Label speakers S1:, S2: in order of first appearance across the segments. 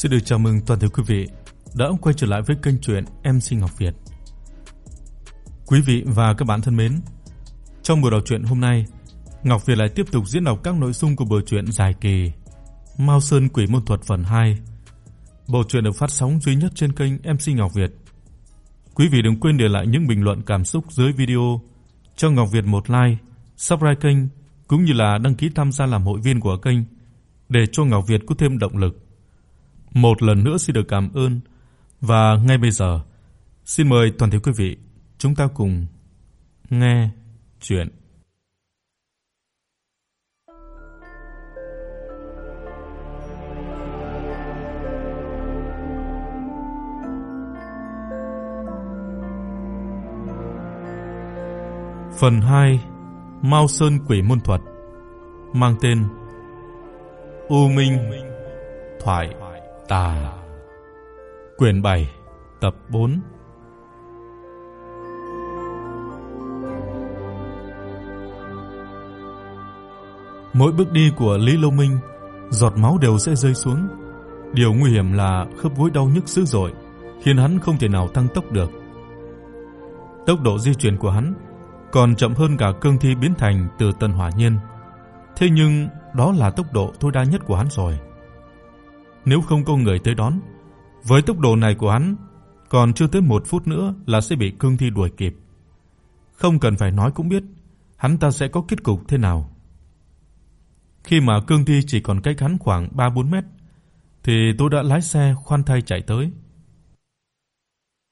S1: Xin được chào mừng toàn thể quý vị đã quay trở lại với kênh truyện MC Ngọc Việt. Quý vị và các bạn thân mến, trong buổi đọc truyện hôm nay, Ngọc Việt lại tiếp tục diễn đọc các nội dung của bộ truyện dài kỳ Mao Sơn Quỷ môn thuật phần 2. Bộ truyện được phát sóng duy nhất trên kênh MC Ngọc Việt. Quý vị đừng quên để lại những bình luận cảm xúc dưới video cho Ngọc Việt một like, subscribe kênh cũng như là đăng ký tham gia làm hội viên của kênh để cho Ngọc Việt có thêm động lực. Một lần nữa xin được cảm ơn. Và ngay bây giờ, xin mời toàn thể quý vị, chúng ta cùng nghe chuyện. Phần 2: Mao Sơn Quỷ môn thuật, mang tên U Minh Thoại. Tà Quyển 7 Tập 4 Mỗi bước đi của Lý Lâu Minh, giọt máu đều sẽ rơi xuống. Điều nguy hiểm là khớp gối đau nhức dữ dội, khiến hắn không thể nào tăng tốc được. Tốc độ di chuyển của hắn còn chậm hơn cả cương thi biến thành từ Tân Hỏa Nhiên. Thế nhưng đó là tốc độ tối đa nhất của hắn rồi. Nếu không có người tới đón, với tốc độ này của hắn, còn chưa tới 1 phút nữa là sẽ bị cương thi đuổi kịp. Không cần phải nói cũng biết, hắn ta sẽ có kết cục thế nào. Khi mà cương thi chỉ còn cách hắn khoảng 3-4 mét, thì tôi đã lái xe khoan thai chạy tới.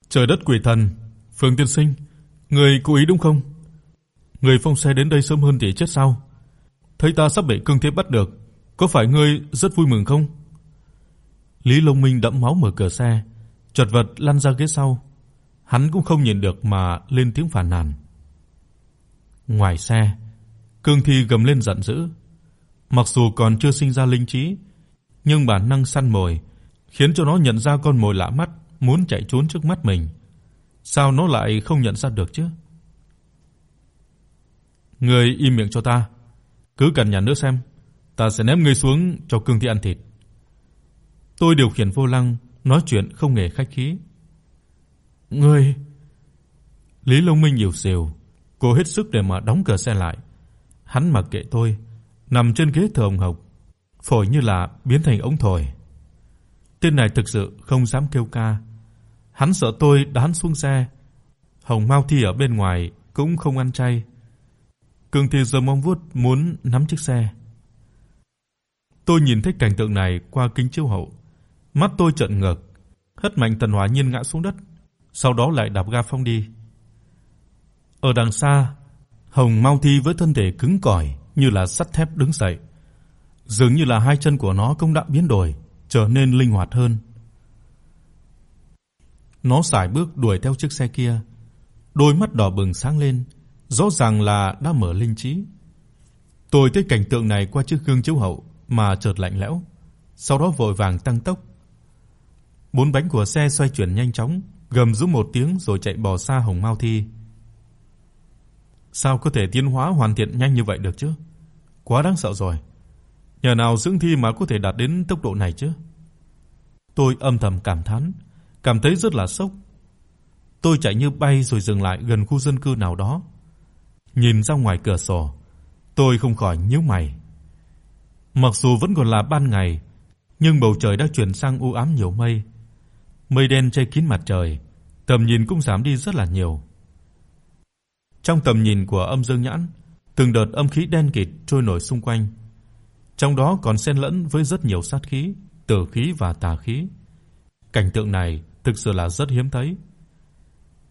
S1: Trời đất quỷ thần, Phương tiên sinh, người cố ý đúng không? Người phong xe đến đây sớm hơn thì chết sao? Thấy ta sắp bị cương thi bắt được, có phải ngươi rất vui mừng không? Lý Long Minh đẫm máu mở cửa xe, chật vật lăn ra ghế sau. Hắn cũng không nhìn được mà lên tiếng phàn nàn. Ngoài xe, Cương Thi gầm lên giận dữ. Mặc dù còn chưa sinh ra linh trí, nhưng bản năng săn mồi khiến cho nó nhận ra con mồi lạ mắt muốn chạy trốn trước mắt mình. Sao nó lại không nhận ra được chứ? Ngươi im miệng cho ta, cứ cần nhà nữa xem, ta sẽ ném ngươi xuống cho Cương Thi ăn thịt. Tôi điều khiển vô lăng, nói chuyện không hề khách khí. "Ngươi?" Lý Long Minh nhiều xìu, cố hết sức để mà đóng cửa xe lại. Hắn mặc kệ tôi, nằm trên ghế thờ hồng hộc, phổi như là biến thành ống thổi. Tên này thực sự không dám kêu ca. Hắn sợ tôi đán xuống xe. Hồng Mao Thi ở bên ngoài cũng không ăn chay. Cường Thi giơ mong vuốt muốn nắm chiếc xe. Tôi nhìn thấy cảnh tượng này qua kính chiếu hậu, Mắt tôi trợn ngược, hất mạnh Tần Hỏa Nhiên ngã xuống đất, sau đó lại đạp ga phóng đi. Ở đằng xa, Hồng Mao Thi với thân thể cứng cỏi như là sắt thép đứng dậy, dường như là hai chân của nó cũng đã biến đổi, trở nên linh hoạt hơn. Nó sải bước đuổi theo chiếc xe kia, đôi mắt đỏ bừng sáng lên, rõ ràng là đã mở linh trí. Tôi thấy cảnh tượng này qua chiếc gương chiếu hậu mà chợt lạnh lẽo, sau đó vội vàng tăng tốc, Bốn bánh của xe xoay chuyển nhanh chóng, gầm rú một tiếng rồi chạy bỏ xa Hồng Mao Thi. Sao có thể tiến hóa hoàn thiện nhanh như vậy được chứ? Quá đáng sợ rồi. Nhờ nào dưỡng thi mà có thể đạt đến tốc độ này chứ? Tôi âm thầm cảm thán, cảm thấy rất là sốc. Tôi chạy như bay rồi dừng lại gần khu dân cư nào đó. Nhìn ra ngoài cửa sổ, tôi không khỏi nhíu mày. Mặc dù vẫn còn là ban ngày, nhưng bầu trời đã chuyển sang u ám nhiều mây mây đen che kín mặt trời, tầm nhìn cũng giảm đi rất là nhiều. Trong tầm nhìn của Âm Dương Nhãn, từng đợt âm khí đen kịt trôi nổi xung quanh. Trong đó còn xen lẫn với rất nhiều sát khí, tử khí và tà khí. Cảnh tượng này thực sự là rất hiếm thấy.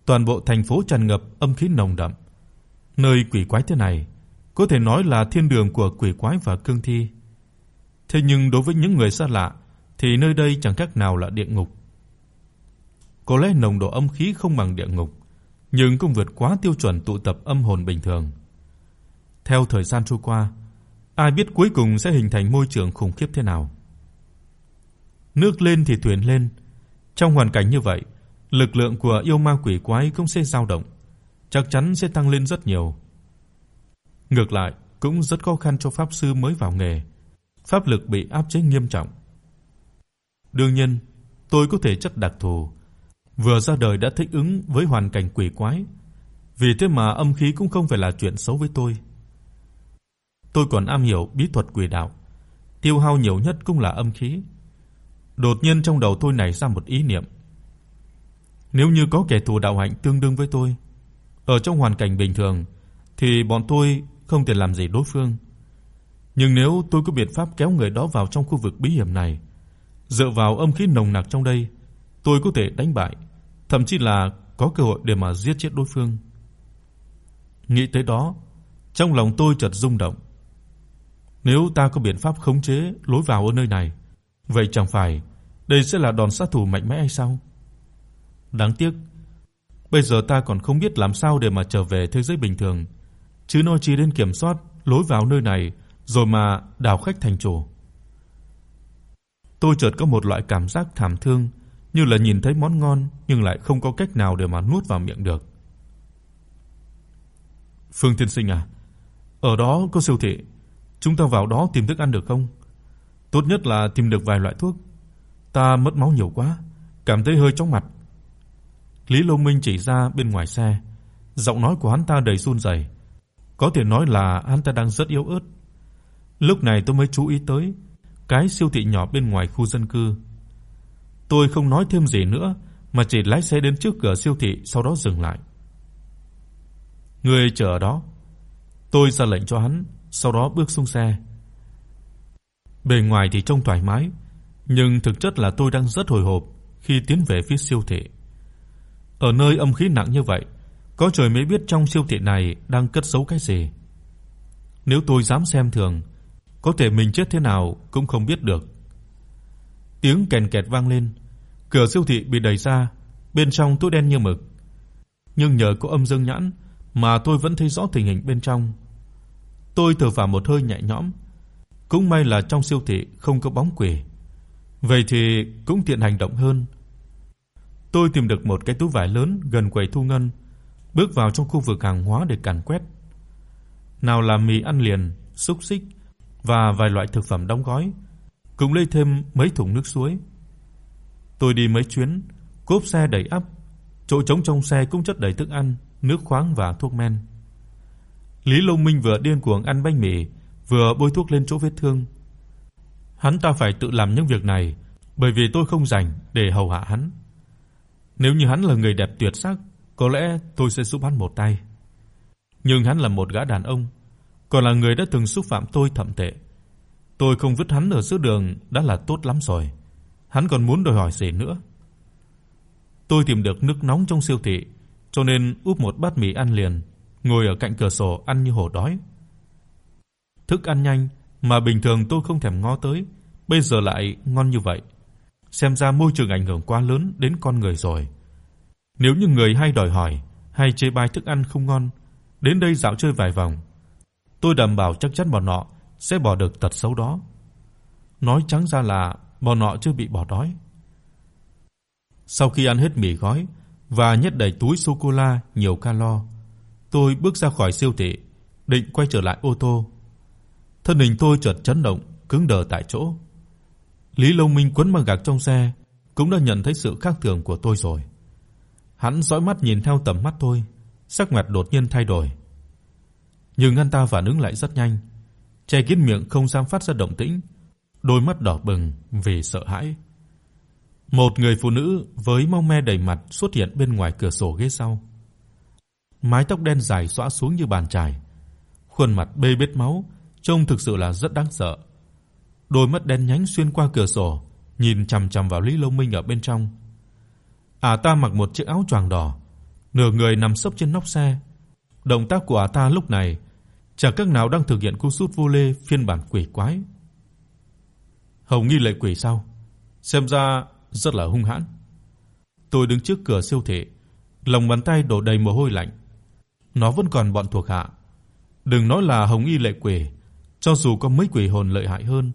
S1: Toàn bộ thành phố tràn ngập âm khí nồng đậm. Nơi quỷ quái thế này có thể nói là thiên đường của quỷ quái và cương thi. Thế nhưng đối với những người xa lạ thì nơi đây chẳng khác nào là địa ngục. Có lẽ nồng độ âm khí không bằng địa ngục, nhưng cũng vượt quá tiêu chuẩn tụ tập âm hồn bình thường. Theo thời gian trôi qua, ai biết cuối cùng sẽ hình thành môi trường khủng khiếp thế nào. Nước lên thì thuyền lên, trong hoàn cảnh như vậy, lực lượng của yêu ma quỷ quái cũng sẽ dao động, chắc chắn sẽ tăng lên rất nhiều. Ngược lại, cũng rất khó khăn cho pháp sư mới vào nghề, pháp lực bị áp chế nghiêm trọng. Đương nhiên, tôi có thể chất đặc thù, vừa ra đời đã thích ứng với hoàn cảnh quỷ quái, vì thế mà âm khí cũng không phải là chuyện xấu với tôi. Tôi còn am hiểu bí thuật quỷ đạo, tiêu hao nhiều nhất cũng là âm khí. Đột nhiên trong đầu tôi nảy ra một ý niệm. Nếu như có kẻ thù đạo hạnh tương đương với tôi, ở trong hoàn cảnh bình thường thì bọn tôi không thể làm gì đối phương. Nhưng nếu tôi có biện pháp kéo người đó vào trong khu vực bí hiểm này, dựa vào âm khí nồng nặc trong đây, tôi có thể đánh bại, thậm chí là có cơ hội để mà giết chết đối phương. Nghĩ tới đó, trong lòng tôi chợt rung động. Nếu ta có biện pháp khống chế lối vào ở nơi này, vậy chẳng phải đây sẽ là đòn sát thủ mạnh mẽ hay sao? Đáng tiếc, bây giờ ta còn không biết làm sao để mà trở về thế giới bình thường, chứ nói chi đến kiểm soát lối vào nơi này rồi mà đào khách thành chủ. Tôi chợt có một loại cảm giác thảm thương, như là nhìn thấy món ngon nhưng lại không có cách nào để mà nuốt vào miệng được. Phương thiên sinh à, ở đó có siêu thị, chúng ta vào đó tìm thức ăn được không? Tốt nhất là tìm được vài loại thuốc. Ta mất máu nhiều quá, cảm thấy hơi chóng mặt. Lý Long Minh chỉ ra bên ngoài xe, giọng nói của hắn ta đầy run rẩy. Có thể nói là hắn ta đang rất yếu ớt. Lúc này tôi mới chú ý tới cái siêu thị nhỏ bên ngoài khu dân cư. Tôi không nói thêm gì nữa mà chỉ lái xe đến trước cửa siêu thị sau đó dừng lại. người chờ ở đó. Tôi ra lệnh cho hắn, sau đó bước xuống xe. Bề ngoài thì trông thoải mái, nhưng thực chất là tôi đang rất hồi hộp khi tiến về phía siêu thị. Ở nơi âm khí nặng như vậy, có trời mới biết trong siêu thị này đang cất giấu cái gì. Nếu tôi dám xem thường, có thể mình chết thế nào cũng không biết được. Tiếng kèn kẹt vang lên, cửa siêu thị bị đẩy ra, bên trong tối đen như mực. Nhưng nhờ có âm dương nhãn mà tôi vẫn thấy rõ tình hình bên trong. Tôi thở phào một hơi nhẹ nhõm. Cũng may là trong siêu thị không có bóng quỷ. Vậy thì cũng tiện hành động hơn. Tôi tìm được một cái túi vải lớn gần quầy thu ngân, bước vào trong khu vực hàng hóa để càn quét. Nào là mì ăn liền, xúc xích và vài loại thực phẩm đóng gói, cùng lấy thêm mấy thùng nước suối. Tôi đi mấy chuyến, cốp xe đầy ắp, chỗ trống trong xe cũng chất đầy thức ăn, nước khoáng và thuốc men. Lý Long Minh vừa điên cuồng ăn bánh mì, vừa bôi thuốc lên chỗ vết thương. Hắn ta phải tự làm những việc này, bởi vì tôi không rảnh để hầu hạ hắn. Nếu như hắn là người đẹp tuyệt sắc, có lẽ tôi sẽ giúp hắn một tay. Nhưng hắn là một gã đàn ông, còn là người đã từng xúc phạm tôi thậm tệ. Tôi không vứt hắn ở giữa đường đã là tốt lắm rồi. Hắn còn muốn đòi hỏi gì nữa? Tôi tìm được nước nóng trong siêu thị, cho nên úp một bát mì ăn liền, ngồi ở cạnh cửa sổ ăn như hổ đói. Thức ăn nhanh mà bình thường tôi không thèm ngó tới, bây giờ lại ngon như vậy. Xem ra môi trường ảnh hưởng quá lớn đến con người rồi. Nếu như người hay đòi hỏi hay chê bai thức ăn không ngon, đến đây dạo chơi vài vòng, tôi đảm bảo chắc chắn bọn họ sẽ bỏ được tật xấu đó. Nói trắng ra là bọn họ chưa bị bỏ đói. Sau khi ăn hết mì gói và nhét đầy túi sô cô la nhiều calo, tôi bước ra khỏi siêu thị, định quay trở lại ô tô. Thân hình tôi chợt chấn động, cứng đờ tại chỗ. Lý Long Minh quấn băng gạc trong xe cũng đã nhận thấy sự khác thường của tôi rồi. Hắn dõi mắt nhìn theo tầm mắt tôi, sắc mặt đột nhiên thay đổi. Nhưng anh ta phản ứng lại rất nhanh, che kín miệng không dám phát ra động tĩnh, đôi mắt đỏ bừng vì sợ hãi. Một người phụ nữ với máu me đầy mặt xuất hiện bên ngoài cửa sổ ghế sau. Mái tóc đen dài xõa xuống như bàn chải, khuôn mặt bê bết máu, trông thực sự là rất đáng sợ. Đôi mắt đen nhánh xuyên qua cửa sổ, nhìn chằm chằm vào Lý Long Minh ở bên trong. Ả ta mặc một chiếc áo choàng đỏ, nửa người nằm sấp trên nóc xe. Động tác của ả ta lúc này chẳng các nào đang thực hiện cú sút vô lê phiên bản quỷ quái. Hồng Nghi lệ quỷ sao? Xem ra rất là hung hãn. Tôi đứng trước cửa siêu thị, lòng bàn tay đổ đầy mồ hôi lạnh. Nó vẫn còn bọn thuộc hạ. Đừng nói là Hồng Y lệ quỷ, cho dù có mấy quỷ hồn lợi hại hơn,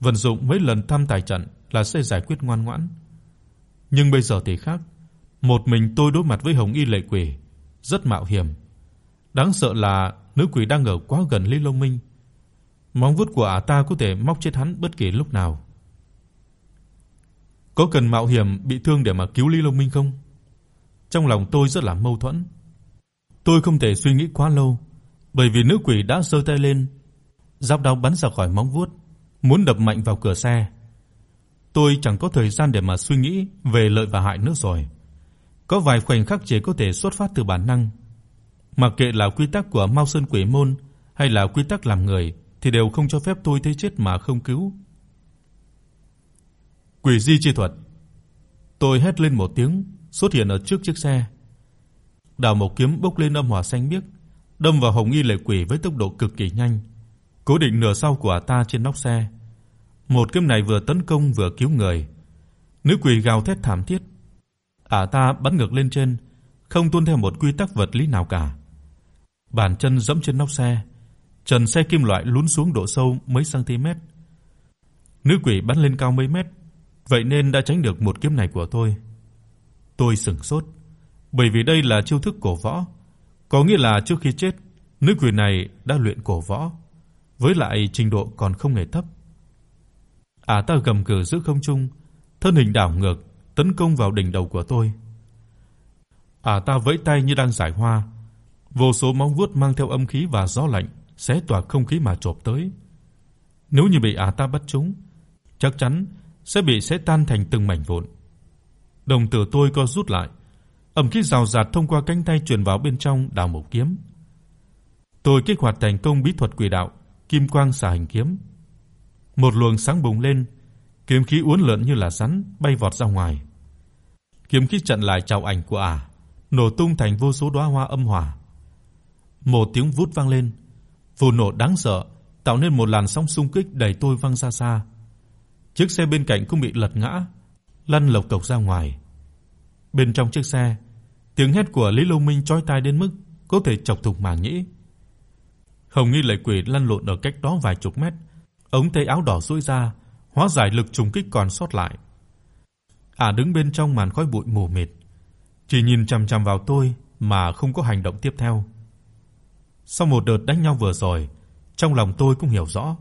S1: vận dụng mấy lần thăm tài trận là sẽ giải quyết ngoan ngoãn. Nhưng bây giờ thì khác, một mình tôi đối mặt với Hồng Y lệ quỷ, rất mạo hiểm. Đáng sợ là nữ quỷ đang ở quá gần Lý Long Minh. Móng vuốt của ả ta có thể móc chết hắn bất kỳ lúc nào. Có cần mạo hiểm bị thương để mà cứu Lý Long Minh không? Trong lòng tôi rất là mâu thuẫn. Tôi không thể suy nghĩ quá lâu, bởi vì nữ quỷ đã giơ tay lên, giáp đao bắn ra khỏi móng vuốt, muốn đập mạnh vào cửa xe. Tôi chẳng có thời gian để mà suy nghĩ về lợi và hại nữa rồi. Có vài khoảnh khắc chỉ có thể xuất phát từ bản năng. Mặc kệ là quy tắc của Mao Sơn Quỷ môn hay là quy tắc làm người thì đều không cho phép tôi thấy chết mà không cứu. Quỷ di chi thuật. Tôi hét lên một tiếng, xuất hiện ở trước chiếc xe. Đào mộc kiếm bốc lên âm hỏa xanh biếc, đâm vào Hồng Y lệ quỷ với tốc độ cực kỳ nhanh, cố định nửa sau của ta trên nóc xe. Một kiếm này vừa tấn công vừa cứu người. Nữ quỷ gào thét thảm thiết. Ả ta bắn ngược lên trên, không tuân theo một quy tắc vật lý nào cả. Bàn chân giẫm trên nóc xe, trần xe kim loại lún xuống độ sâu mấy cm. Nữ quỷ bắn lên cao mấy mét, vậy nên đã tránh được một kiếm này của tôi. Tôi sững sốt, bởi vì đây là chiêu thức cổ võ, có nghĩa là trước khi chết, nữ quỷ này đã luyện cổ võ, với lại trình độ còn không hề thấp. Ả ta gầm gừ giữa không trung, thân hình đảo ngược, tấn công vào đỉnh đầu của tôi. Ả ta vẫy tay như đang giải hoa, vô số móng vuốt mang theo âm khí và gió lạnh xé toạc không khí mà chộp tới. Nếu như bị ả ta bắt trúng, chắc chắn sẽ bị xé tan thành từng mảnh vụn. Đồng tử tôi co rút lại, âm khí rào rạt thông qua cánh tay truyền vào bên trong đào mộc kiếm. Tôi kích hoạt thành công bí thuật quỷ đạo, kim quang xà hình kiếm. Một luồng sáng bùng lên, kiếm khí uốn lượn như là rắn bay vọt ra ngoài. Kiếm khí chặn lại chào ảnh của ả, nổ tung thành vô số đóa hoa âm hỏa. Một tiếng vút vang lên, vụ nổ đáng sợ tạo nên một làn sóng xung kích đẩy tôi văng ra xa. Chiếc xe bên cạnh cũng bị lật ngã, lăn lộc cộc ra ngoài. Bên trong chiếc xe, tiếng hét của Lý Long Minh chói tai đến mức có thể chọc thủng màng nhĩ. Hồng Nghi Lệ Quỷ lăn lộn ở cách đó vài chục mét, ống tay áo đỏ duỗi ra, hóa giải lực trùng kích còn sót lại. À đứng bên trong màn khói bụi mù mịt, chỉ nhìn chằm chằm vào tôi mà không có hành động tiếp theo. Sau một đợt đánh nhau vừa rồi, trong lòng tôi cũng hiểu rõ,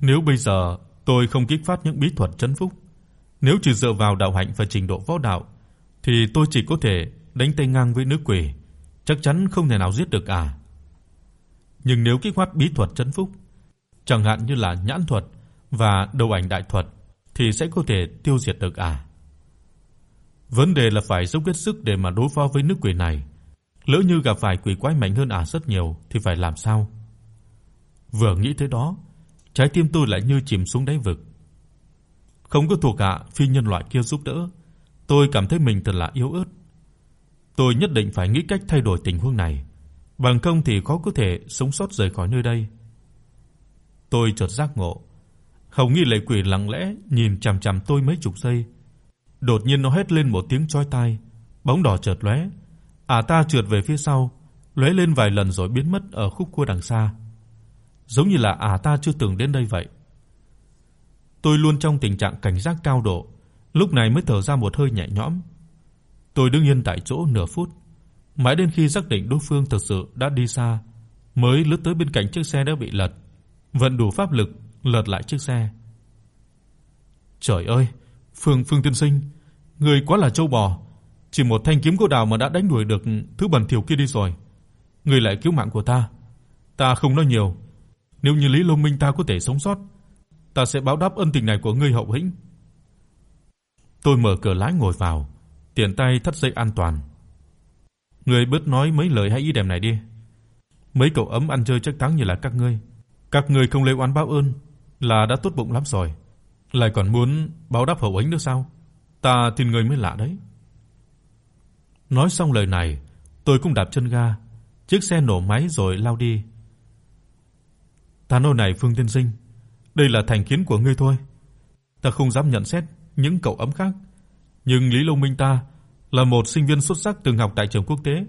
S1: nếu bây giờ tôi không kích phát những bí thuật trấn phúc, nếu chỉ dựa vào đạo hạnh và trình độ võ đạo thì tôi chỉ có thể đánh tay ngang với nữ quỷ, chắc chắn không thể nào giết được à. Nhưng nếu kích hoạt bí thuật trấn phúc, chẳng hạn như là nhãn thuật và đầu ảnh đại thuật thì sẽ có thể tiêu diệt được à. Vấn đề là phải dốc hết sức để mà đối phó với nữ quỷ này. Lỡ như gặp phải quỷ quái mạnh hơn ả rất nhiều thì phải làm sao? Vừa nghĩ tới đó, trái tim tôi lại như chìm xuống đáy vực. Không có thuộc hạ phi nhân loại kia giúp đỡ, tôi cảm thấy mình thật là yếu ớt. Tôi nhất định phải nghĩ cách thay đổi tình huống này, bằng không thì khó có thể sống sót rời khỏi nơi đây. Tôi chợt giác ngộ, Hồng Nghi Lệ Quỷ lặng lẽ nhìn chằm chằm tôi mấy chục giây. Đột nhiên nó hét lên một tiếng chói tai, bóng đỏ chợt lóe, ả ta trượt về phía sau, lóe lên vài lần rồi biến mất ở khúc cua đằng xa. Giống như là ả ta chưa từng đến đây vậy. Tôi luôn trong tình trạng cảnh giác cao độ, lúc này mới thở ra một hơi nhẹ nhõm. Tôi đứng yên tại chỗ nửa phút, mãi đến khi xác định đối phương thực sự đã đi xa, mới lướt tới bên cạnh chiếc xe đã bị lật, vận đủ pháp lực lật lại chiếc xe. Trời ơi, Phương Phương tiên sinh, người quá là trâu bò, chỉ một thanh kiếm của đào mà đã đánh đuổi được thứ bẩn thỉu kia đi rồi. Người lại cứu mạng của ta. Ta không nói nhiều, nếu như Lý Long Minh ta có thể sống sót, ta sẽ báo đáp ân tình này của ngươi hậu hĩnh. Tôi mở cửa lái ngồi vào, tiện tay thắt dây an toàn. Ngươi bớt nói mấy lời hay ý đẹp này đi. Mấy cậu ấm ăn chơi chắc thắng như là các ngươi, các ngươi không lấy oán báo ơn là đã tốt bụng lắm rồi, lại còn muốn báo đáp hậu hĩnh nữa sao? Ta tin ngươi mới lạ đấy. Nói xong lời này, tôi cũng đạp chân ga, chiếc xe nổ máy rồi lao đi. Ta ô này Phương tiên sinh, đây là thành kiến của ngươi thôi. Ta không dám nhận xét những cậu ấm khác, nhưng Lý Long Minh ta là một sinh viên xuất sắc từng học tại trường quốc tế,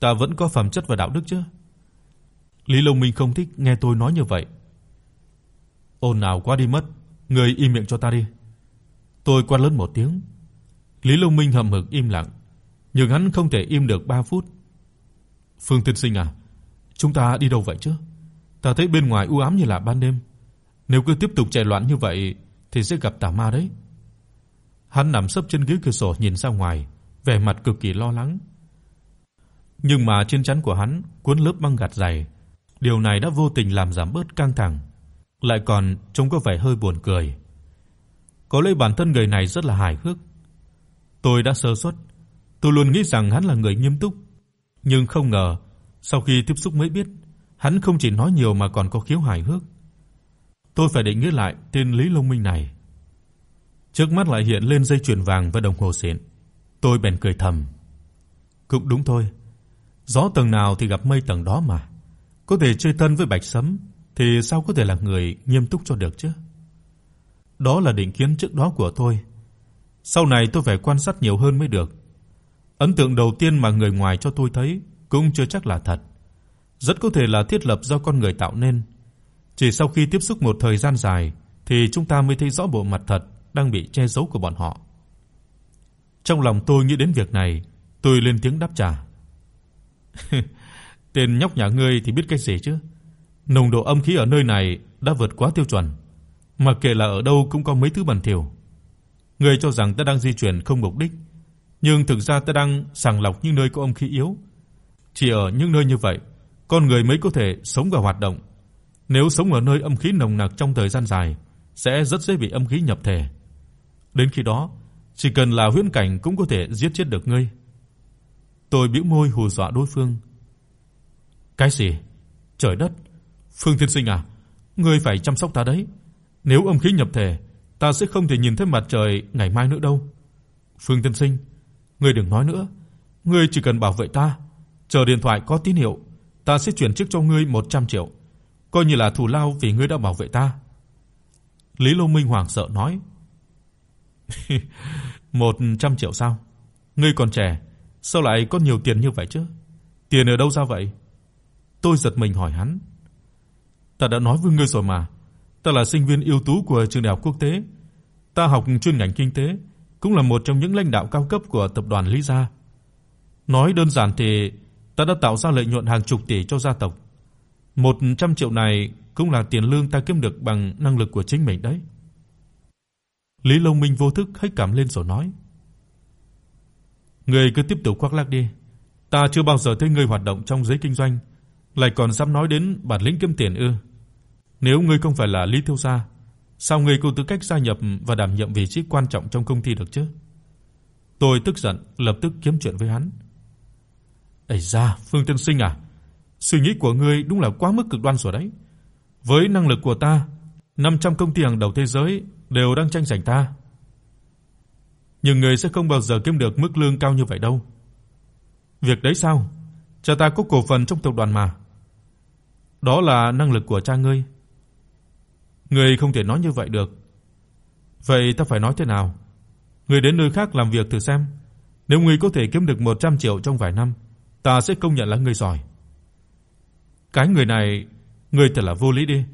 S1: ta vẫn có phẩm chất và đạo đức chứ. Lý Long Minh không thích nghe tôi nói như vậy. Ôn nào quá đi mất, ngươi im miệng cho ta đi. Tôi quát lớn một tiếng. Lý Long Minh hậm hực im lặng, nhưng hắn không thể im được 3 phút. Phương tiên sinh à, chúng ta đi đâu vậy chứ? Ta thấy bên ngoài u ám như là ban đêm. Nếu cứ tiếp tục chạy loạn như vậy thì sẽ gặp tà ma đấy. Hắn nằm sấp trên ghế cửa sổ nhìn ra ngoài, vẻ mặt cực kỳ lo lắng. Nhưng mà trên trán của hắn cuốn lớp băng gạc dày, điều này đã vô tình làm giảm bớt căng thẳng, lại còn trông có vẻ hơi buồn cười. Có lẽ bản thân người này rất là hài hước. Tôi đã sơ suất, tôi luôn nghĩ rằng hắn là người nghiêm túc, nhưng không ngờ sau khi tiếp xúc mới biết, hắn không chỉ nói nhiều mà còn có khiếu hài hước. Tôi phải định nghĩa lại tên Lý Long Minh này. Trước mắt lại hiện lên dây chuyền vàng và đồng hồ xịn. Tôi bèn cười thầm. Cũng đúng thôi. Gió tầng nào thì gặp mây tầng đó mà. Có thể chơi thân với Bạch Sấm thì sao có thể là người nghiêm túc cho được chứ? Đó là định kiến trước đó của tôi. Sau này tôi phải quan sát nhiều hơn mới được. Ấn tượng đầu tiên mà người ngoài cho tôi thấy cũng chưa chắc là thật. Rất có thể là thiết lập do con người tạo nên. Chỉ sau khi tiếp xúc một thời gian dài thì chúng ta mới thấy rõ bộ mặt thật đang bị che giấu của bọn họ. Trong lòng tôi nghĩ đến việc này, tôi lên tiếng đáp trả. Tên nhóc nhà ngươi thì biết cái gì chứ? Nồng độ âm khí ở nơi này đã vượt quá tiêu chuẩn, mà kể là ở đâu cũng có mấy thứ bẩn thỉu. Ngươi cho rằng ta đang di chuyển không mục đích, nhưng thực ra ta đang sàng lọc những nơi có âm khí yếu. Chỉ ở những nơi như vậy, con người mới có thể sống và hoạt động. Nếu sống ở nơi âm khí nồng nặc trong thời gian dài, sẽ rất dễ bị âm khí nhập thể. Đến khi đó, chỉ cần là huyễn cảnh cũng có thể giết chết được ngươi. Tôi bĩu môi hù dọa đối phương. Cái gì? Trời đất, Phương Thiên Sinh à, ngươi phải chăm sóc ta đấy. Nếu âm khí nhập thể, ta sẽ không thể nhìn thấy mặt trời ngày mai nữa đâu. Phương Thiên Sinh, ngươi đừng nói nữa, ngươi chỉ cần bảo vệ ta, chờ điện thoại có tín hiệu, ta sẽ chuyển trước cho ngươi 100 triệu, coi như là thù lao vì ngươi đã bảo vệ ta. Lý Lô Minh hoảng sợ nói. 100 triệu sao? Ngươi còn trẻ, sao lại có nhiều tiền như vậy chứ? Tiền ở đâu ra vậy? Tôi giật mình hỏi hắn. Ta đã nói với ngươi rồi mà, ta là sinh viên ưu tú của trường đại học quốc tế. Ta học chuyên ngành kinh tế, cũng là một trong những lãnh đạo cao cấp của tập đoàn Lý gia. Nói đơn giản thì ta đã tạo ra lợi nhuận hàng chục tỷ cho gia tộc. 100 triệu này cũng là tiền lương ta kiếm được bằng năng lực của chính mình đấy. Lý Long Minh vô thức hất cảm lên rồi nói: "Ngươi cứ tiếp tục khoác lác đi, ta chưa bao giờ thấy ngươi hoạt động trong giới kinh doanh, lại còn dám nói đến bản lĩnh kiếm tiền ư? Nếu ngươi không phải là Lý thiếu gia, sao ngươi có tư cách gia nhập và đảm nhiệm vị trí quan trọng trong công ty được chứ?" Tôi tức giận, lập tức kiếm chuyện với hắn. "Ấy da, Phương Tiên Sinh à, suy nghĩ của ngươi đúng là quá mức cực đoan rồi đấy. Với năng lực của ta, 500 công ty hàng đầu thế giới đều đang tranh giành ta. Nhưng ngươi sẽ không bao giờ kiếm được mức lương cao như vậy đâu. Việc đấy sao? Cha ta có cổ phần trong tập đoàn mà. Đó là năng lực của cha ngươi. Ngươi không thể nói như vậy được. Vậy ta phải nói thế nào? Ngươi đến nơi khác làm việc thử xem. Nếu ngươi có thể kiếm được 100 triệu trong vài năm, ta sẽ công nhận là ngươi giỏi. Cái người này, ngươi thật là vô lý đi.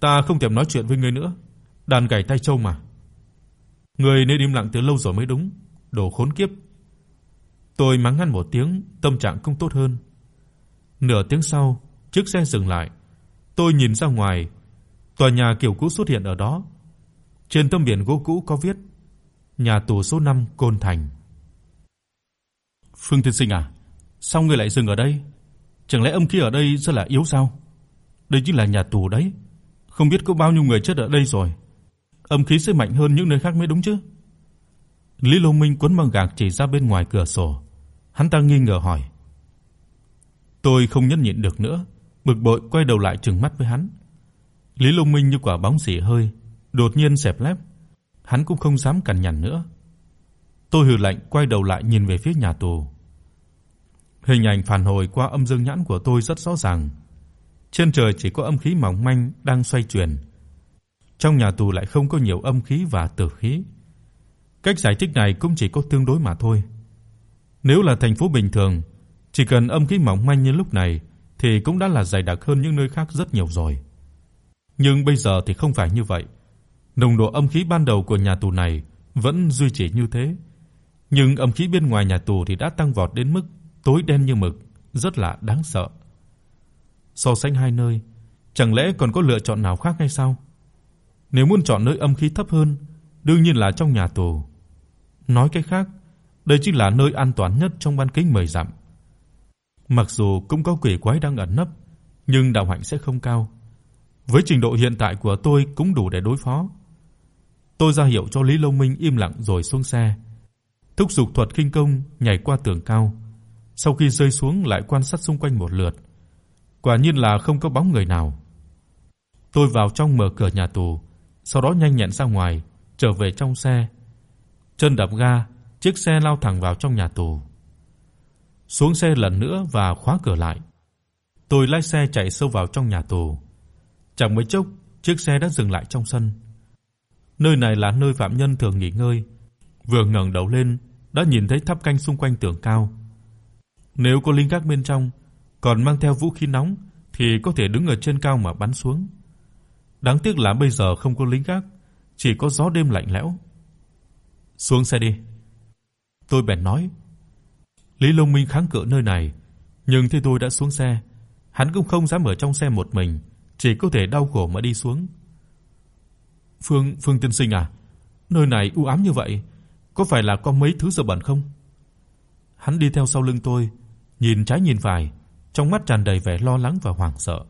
S1: Ta không thèm nói chuyện với ngươi nữa đàn gảy tay trâu mà. Ngươi nên im lặng từ lâu rồi mới đúng, đồ khốn kiếp. Tôi mắng hắn một tiếng, tâm trạng không tốt hơn. Nửa tiếng sau, chiếc xe dừng lại. Tôi nhìn ra ngoài, tòa nhà kiểu cũ xuất hiện ở đó. Trên tấm biển gỗ cũ có viết: Nhà tù số 5 Côn Thành. Phương Thiên Sinh à, sao ngươi lại dừng ở đây? Chẳng lẽ âm khí ở đây rất là yếu sao? Đây chính là nhà tù đấy, không biết có bao nhiêu người chết ở đây rồi âm khí sẽ mạnh hơn những nơi khác mới đúng chứ. Lý Long Minh quấn băng gạc chỉ ra bên ngoài cửa sổ. Hắn ta nghi ngờ hỏi. Tôi không nhẫn nhịn được nữa, bực bội quay đầu lại trừng mắt với hắn. Lý Long Minh như quả bóng xì hơi, đột nhiên xẹp lép, hắn cũng không dám cằn nhằn nữa. Tôi hừ lạnh quay đầu lại nhìn về phía nhà tù. Hình ảnh phản hồi qua âm dương nhãn của tôi rất rõ ràng. Trên trời chỉ có âm khí mỏng manh đang xoay chuyển, trong nhà tù lại không có nhiều âm khí và tử khí. Cách giải thích này cũng chỉ có tương đối mà thôi. Nếu là thành phố bình thường, chỉ cần âm khí mỏng manh như lúc này thì cũng đã là dày đặc hơn những nơi khác rất nhiều rồi. Nhưng bây giờ thì không phải như vậy. Nồng độ âm khí ban đầu của nhà tù này vẫn duy trì như thế, nhưng âm khí bên ngoài nhà tù thì đã tăng vọt đến mức tối đen như mực, rất là đáng sợ. So sánh hai nơi, chẳng lẽ còn có lựa chọn nào khác hay sao? Nếu muốn chọn nơi âm khí thấp hơn, đương nhiên là trong nhà tù. Nói cách khác, đây chính là nơi an toàn nhất trong ban kính 10 dặm. Mặc dù cũng có quỷ quái đang ẩn nấp, nhưng đạo hạnh sẽ không cao. Với trình độ hiện tại của tôi cũng đủ để đối phó. Tôi ra hiệu cho Lý Long Minh im lặng rồi xuống xe. Thúc dục thuật khinh công nhảy qua tường cao. Sau khi rơi xuống lại quan sát xung quanh một lượt. Quả nhiên là không có bóng người nào. Tôi vào trong mở cửa nhà tù, sau đó nhanh nhẹn ra ngoài, trở về trong xe. Chân đạp ga, chiếc xe lao thẳng vào trong nhà tù. Xuống xe lần nữa và khóa cửa lại. Tôi lái xe chạy sâu vào trong nhà tù. Chẳng mấy chốc, chiếc xe đã dừng lại trong sân. Nơi này là nơi phạm nhân thường nghỉ ngơi. Vừa ngẩng đầu lên, đã nhìn thấy tháp canh xung quanh tường cao. Nếu có lính gác bên trong, còn mang theo vũ khí nóng thì có thể đứng ở trên cao mà bắn xuống. Đáng tiếc là bây giờ không có lính gác, chỉ có gió đêm lạnh lẽo. Xuống xe đi. Tôi bèn nói. Lý Long Minh kháng cự nơi này, nhưng khi tôi đã xuống xe, hắn cũng không dám ở trong xe một mình, chỉ có thể đau khổ mà đi xuống. Phương Phương tiên sinh à, nơi này u ám như vậy, có phải là có mấy thứ dơ bẩn không? Hắn đi theo sau lưng tôi, nhìn trái nhìn phải, trong mắt tràn đầy vẻ lo lắng và hoảng sợ.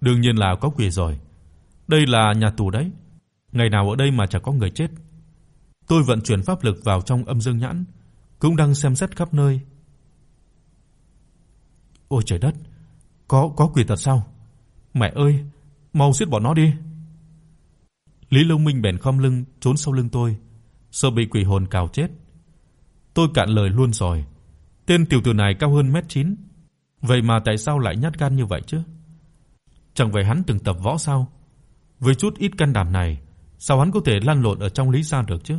S1: Đương nhiên là có quỷ rồi. Đây là nhà tù đấy. Ngày nào ở đây mà chẳng có người chết. Tôi vận chuyển pháp lực vào trong âm dương nhãn, cũng đang xem xét khắp nơi. Ôi trời đất, có có quỷ thật sao? Mẹ ơi, mau giết bọn nó đi. Lý Long Minh bèn khom lưng trốn sau lưng tôi, sợ bị quỷ hồn cào chết. Tôi cạn lời luôn rồi. Tên tiểu tử này cao hơn mét 9, vậy mà tại sao lại nhát gan như vậy chứ? Chẳng phải hắn từng tập võ sao? Với chút ít can đảm này, sao hắn có thể lăn lộn ở trong lý gia được chứ?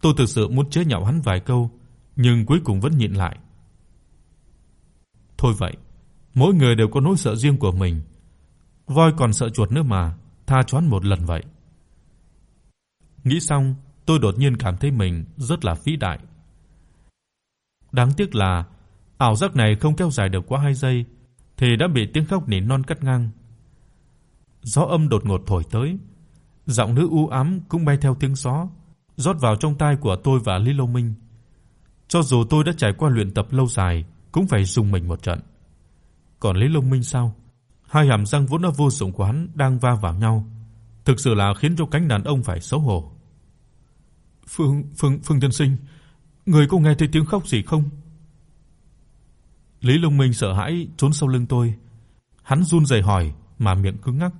S1: Tôi thực sự muốn chế nhạo hắn vài câu, nhưng cuối cùng vẫn nhịn lại. Thôi vậy, mỗi người đều có nỗi sợ riêng của mình. Voi còn sợ chuột nữa mà, tha choán một lần vậy. Nghĩ xong, tôi đột nhiên cảm thấy mình rất là phí đại. Đáng tiếc là ảo giác này không kéo dài được quá 2 giây thì đã bị tiếng khóc nỉ non cắt ngang. Gió âm đột ngột thổi tới, giọng nữ u ám cũng bay theo tiếng gió, rót vào trong tai của tôi và Lý Long Minh. Cho dù tôi đã trải qua luyện tập lâu dài, cũng phải dùng mình một trận. Còn Lý Long Minh sao? Hai hàm răng vốn đã vô dụng của hắn đang va vào nhau, thực sự là khiến cho cánh đàn ông phải xấu hổ. Phương Phương Phương tiên sinh, người có nghe thấy tiếng khóc gì không? Lý Long Minh sợ hãi trốn sau lưng tôi. Hắn run rẩy hỏi mà miệng cứng ngắc.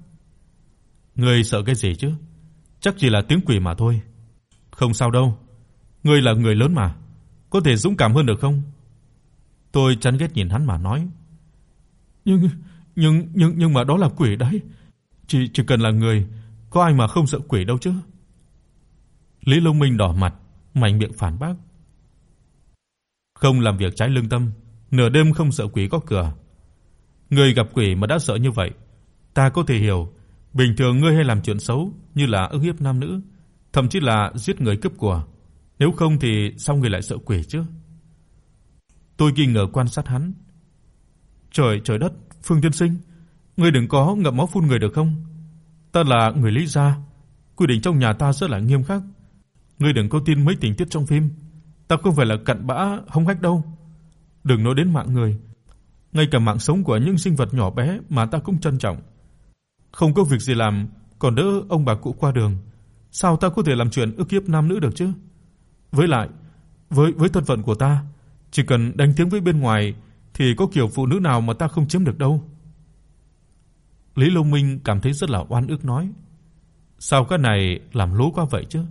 S1: Ngươi sợ cái gì chứ? Chắc chỉ là tiếng quỷ mà thôi. Không sao đâu, ngươi là người lớn mà, có thể dũng cảm hơn được không? Tôi chán ghét nhìn hắn mà nói. Nhưng nhưng nhưng nhưng mà đó là quỷ đấy. Chỉ chỉ cần là người, có ai mà không sợ quỷ đâu chứ. Lý Long Minh đỏ mặt, mạnh miệng phản bác. Không làm việc trái lương tâm, nửa đêm không sợ quỷ có cửa. Người gặp quỷ mà đã sợ như vậy, ta có thể hiểu, bình thường ngươi hay làm chuyện xấu như là ức hiếp nam nữ, thậm chí là giết người cướp của, nếu không thì sao ngươi lại sợ quỷ chứ? Tôi nghi ngờ quan sát hắn. Trời trời đất, Phương tiên sinh, ngươi đừng có ngậm máu phun người được không? Ta là người Lý gia, quy định trong nhà ta rất là nghiêm khắc. Ngươi đừng có tin mấy tình tiết trong phim, ta không phải là cặn bã hung hách đâu. Đừng nói đến mạng người, ngay cả mạng sống của những sinh vật nhỏ bé mà ta cũng trân trọng. Không có việc gì làm, còn đỡ ông bà cụ qua đường, sao ta có thể làm chuyện ức hiếp nam nữ được chứ? Với lại, với với thân phận của ta, chỉ cần đánh tiếng với bên ngoài thì có kiểu phụ nữ nào mà ta không chiếm được đâu. Lý Long Minh cảm thấy rất là oan ức nói: "Sao cái này làm lố quá vậy chứ?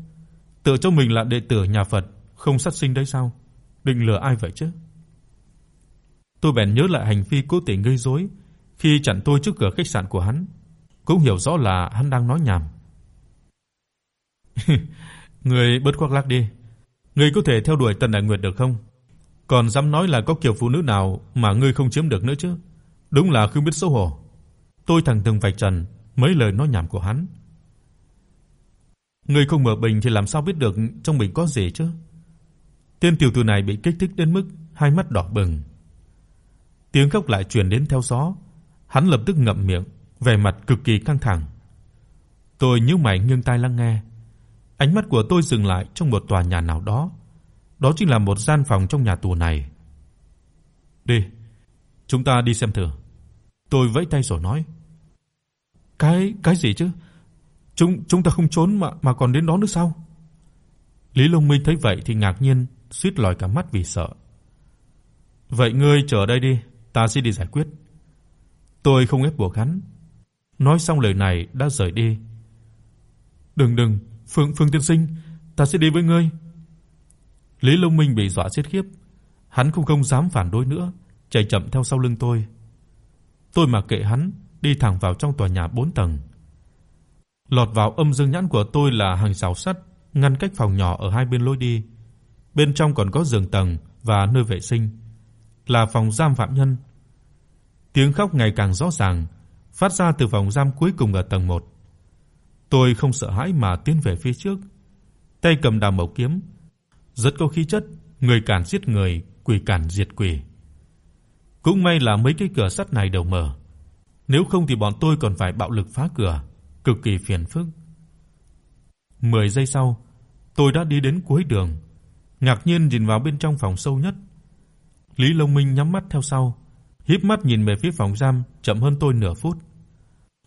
S1: Tự cho mình là đệ tử nhà Phật, không sát sinh đấy sao? Định lừa ai vậy chứ?" Tôi bèn nhớ lại hành vi cố tình gây rối khi chặn tôi trước cửa khách sạn của hắn, cũng hiểu rõ là hắn đang nói nhảm. "Ngươi bớt khoác lác đi, ngươi có thể theo đuổi Tần Đại Nguyệt được không? Còn dám nói là có kiểu phụ nữ nào mà ngươi không chiếm được nữa chứ? Đúng là không biết xấu hổ." Tôi thẳng thừng vạch trần mấy lời nói nhảm của hắn. Ngươi không mở bình thì làm sao biết được trong bình có gì chứ? Tên tiểu tử này bị kích thích đến mức hai mắt đỏ bừng. Tiếng khóc lại truyền đến theo gió, hắn lập tức ngậm miệng, vẻ mặt cực kỳ căng thẳng. Tôi nhíu mày nghiêng tai lắng nghe. Ánh mắt của tôi dừng lại trong một tòa nhà nào đó. Đó chính là một gian phòng trong nhà tù này. "Đi, chúng ta đi xem thử." Tôi vẫy tay rồi nói. "Cái cái gì chứ? Chúng chúng ta không trốn mà mà còn đến đó nữa sao?" Lý Long Minh thấy vậy thì ngạc nhiên, suýt lòi cả mắt vì sợ. "Vậy ngươi chờ đây đi, ta sẽ đi giải quyết." Tôi không ép buộc hắn. Nói xong lời này đã rời đi. "Đừng đừng, Phương Phương tiên sinh, ta sẽ đi với ngươi." Lý Long Minh bị dọa chết khiếp, hắn cũng không dám phản đối nữa, chạy chậm theo sau lưng tôi. Tôi mặc kệ hắn, đi thẳng vào trong tòa nhà 4 tầng. Lọt vào âm dương nhãn của tôi là hàng rào sắt ngăn cách phòng nhỏ ở hai bên lối đi. Bên trong còn có giường tầng và nơi vệ sinh, là phòng giam phạm nhân. Tiếng khóc ngày càng rõ ràng, phát ra từ phòng giam cuối cùng ở tầng 1. Tôi không sợ hãi mà tiến về phía trước, tay cầm đao mộc kiếm, rất có khí chất, người cản giết người, quỷ cản diệt quỷ. Cũng may là mấy cái cửa sắt này đều mở, nếu không thì bọn tôi còn phải bạo lực phá cửa, cực kỳ phiền phức. 10 giây sau, tôi đã đi đến cuối đường, ngạc nhiên nhìn vào bên trong phòng sâu nhất. Lý Long Minh nhắm mắt theo sau, híp mắt nhìn về phía phòng giam chậm hơn tôi nửa phút.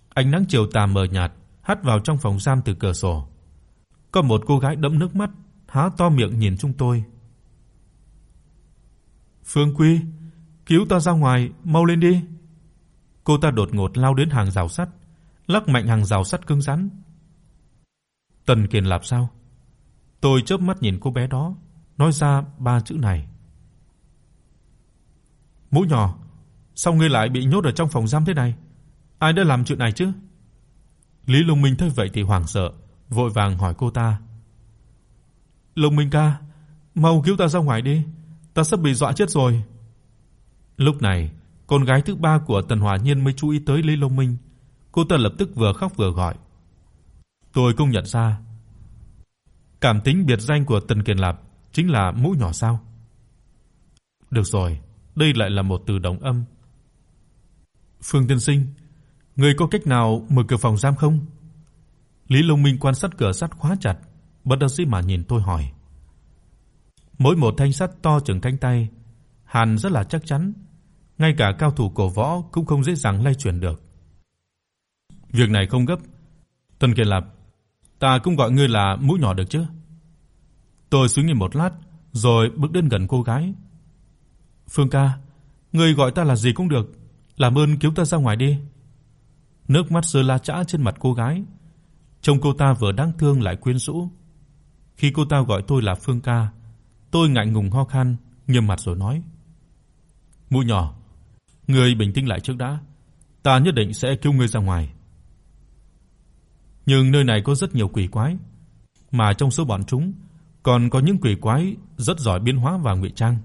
S1: Ánh nắng chiều tà mờ nhạt hắt vào trong phòng giam từ cửa sổ. Có một cô gái đẫm nước mắt, há to miệng nhìn chúng tôi. "Phương Quy, cứu ta ra ngoài, mau lên đi." Cô ta đột ngột lao đến hàng rào sắt, lắc mạnh hàng rào sắt cứng rắn. Tần Kiền làm sao? Tôi chớp mắt nhìn cô bé đó, nói ra ba chữ này. Mũ nhỏ, sao ngươi lại bị nhốt ở trong phòng giam thế này? Ai đã làm chuyện này chứ? Lý Long Minh thấy vậy thì hoảng sợ, vội vàng hỏi cô ta. Lục Minh ca, mau cứu ta ra ngoài đi, ta sắp bị dọa chết rồi." Lúc này, con gái thứ ba của Tần Hòa Nhiên mới chú ý tới Lý Long Minh. Cô ta lập tức vừa khóc vừa gọi. Tôi cũng nhận ra, cảm tính biệt danh của Tần Kiền Lạp chính là mũ nhỏ sao? Được rồi, đây lại là một từ đồng âm. Phương tiên sinh, người có cách nào mở cửa phòng giam không? Lý Long Minh quan sát cửa sắt khóa chặt, bất đắc dĩ mà nhìn tôi hỏi. Mỗi một thanh sắt to chừng cánh tay, hàn rất là chắc chắn, ngay cả cao thủ cổ võ cũng không dễ dàng lay chuyển được. Việc này không gấp. Tần Kiệt Lập, ta cũng gọi ngươi là mũi nhỏ được chứ? Tôi suy nghĩ một lát, rồi bước đến gần cô gái. Phương ca, ngươi gọi ta là gì cũng được, làm ơn cứu ta ra ngoài đi. Nước mắt rơi la chã trên mặt cô gái. Trông cô ta vừa đáng thương lại quyến rũ. Khi cô ta gọi tôi là Phương ca, tôi ngại ngùng ho khan, nghiêm mặt rồi nói: "Mụ nhỏ, ngươi bình tĩnh lại trước đã, ta nhất định sẽ cứu ngươi ra ngoài." Nhưng nơi này có rất nhiều quỷ quái, mà trong số bọn chúng còn có những quỷ quái rất giỏi biến hóa và ngụy trang.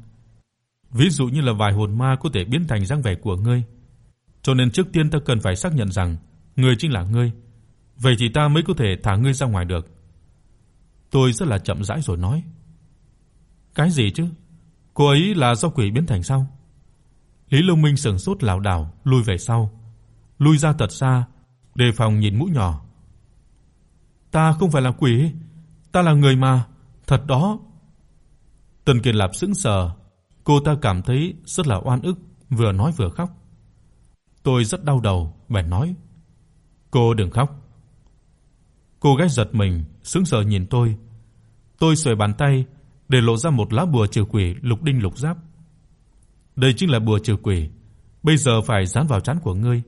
S1: Ví dụ như là vài hồn ma có thể biến thành dáng vẻ của ngươi, cho nên trước tiên ta cần phải xác nhận rằng ngươi chính là ngươi. Vậy thì ta mới có thể thả ngươi ra ngoài được." Tôi rất là chậm rãi rồi nói. "Cái gì chứ? Cô ấy là do quỷ biến thành sao?" Lý Long Minh sững sốt lảo đảo lùi về sau, lùi ra thật xa, đề phòng nhìn mũi nhỏ. "Ta không phải là quỷ, ta là người mà, thật đó." Tần Kiệt Lạp sững sờ, cô ta cảm thấy rất là oan ức, vừa nói vừa khóc. Tôi rất đau đầu, bèn nói: "Cô đừng khóc." Cô gái giật mình, sững sờ nhìn tôi. Tôi xuề bàn tay để lộ ra một lá bùa trừ quỷ lục đinh lục giáp. Đây chính là bùa trừ quỷ, bây giờ phải dán vào trán của ngươi.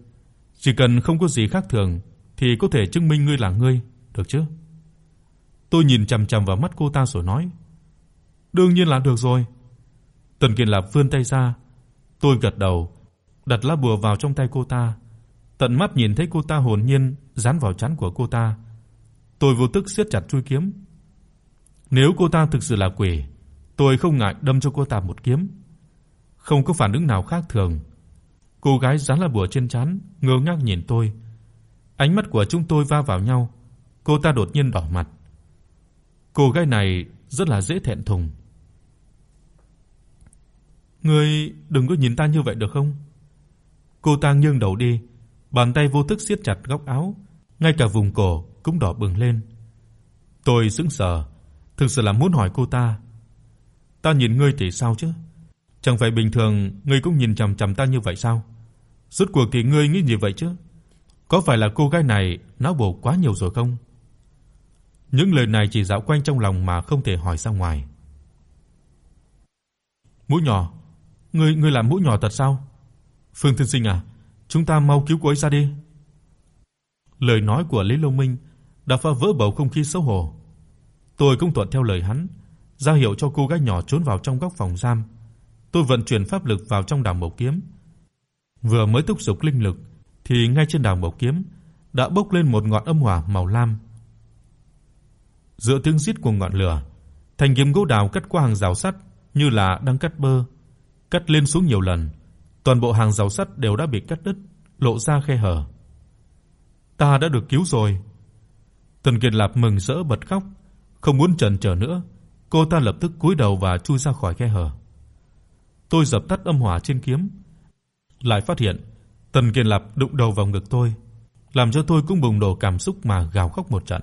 S1: Chỉ cần không có gì khác thường thì có thể chứng minh ngươi là ngươi, được chứ? Tôi nhìn chằm chằm vào mắt cô ta rồi nói: "Đương nhiên là được rồi." Tần Kiền Lạp vươn tay ra, tôi gật đầu, đặt lá bùa vào trong tay cô ta. Tận mắt nhìn thấy cô ta hồn nhiên dán vào trán của cô ta, tôi vô tức siết chặt chuôi kiếm. Nếu cô ta thực sự là quỷ, tôi không ngại đâm cho cô ta một kiếm. Không có phản ứng nào khác thường. Cô gái dán lá bùa trên trán, ngơ ngác nhìn tôi. Ánh mắt của chúng tôi va vào nhau, cô ta đột nhiên đỏ mặt. Cô gái này rất là dễ thẹn thùng. Ngươi đừng có nhìn ta như vậy được không? Cô ta nghiêng đầu đi, bàn tay vô thức siết chặt góc áo, ngay cả vùng cổ cũng đỏ bừng lên. Tôi sững sờ, thực sự là muốn hỏi cô ta. Ta nhìn ngươi thì sao chứ? Chẳng phải bình thường ngươi cũng nhìn chằm chằm ta như vậy sao? Rốt cuộc thì ngươi nghĩ gì vậy chứ? Có phải là cô gái này não bộ quá nhiều rồi không? Những lời này chỉ dạo quanh trong lòng mà không thể hỏi ra ngoài. Mũi nhỏ, ngươi ngươi làm mũi nhỏ thật sao? Phương Thiên Sinh à, chúng ta mau cứu cô ấy ra đi. Lời nói của Lý Long Minh đã phá vỡ bầu không khí xấu hổ. Tôi cũng thuận theo lời hắn, ra hiệu cho cô gái nhỏ trốn vào trong góc phòng giam. Tôi vận chuyển pháp lực vào trong đàm mộc kiếm. Vừa mới thúc dục linh lực thì ngay trên đàm mộc kiếm đã bốc lên một ngọn âm hỏa màu lam. Giữa tiếng rít của ngọn lửa, thanh kiếm gỗ đào cắt qua hàng rào sắt như là đang cắt bơ, cắt lên xuống nhiều lần, toàn bộ hàng rào sắt đều đã bị cắt đứt, lộ ra khe hở. Ta đã được cứu rồi. Tần Kiệt Lạp mừng rỡ bật khóc, không muốn chần chờ nữa, cô ta lập tức cúi đầu và chui ra khỏi khe hở. Tôi dập tắt âm hỏa trên kiếm, lại phát hiện Tần Kiệt Lạp đụng đầu vào ngực tôi, làm cho tôi cũng bùng nổ cảm xúc mà gào khóc một trận.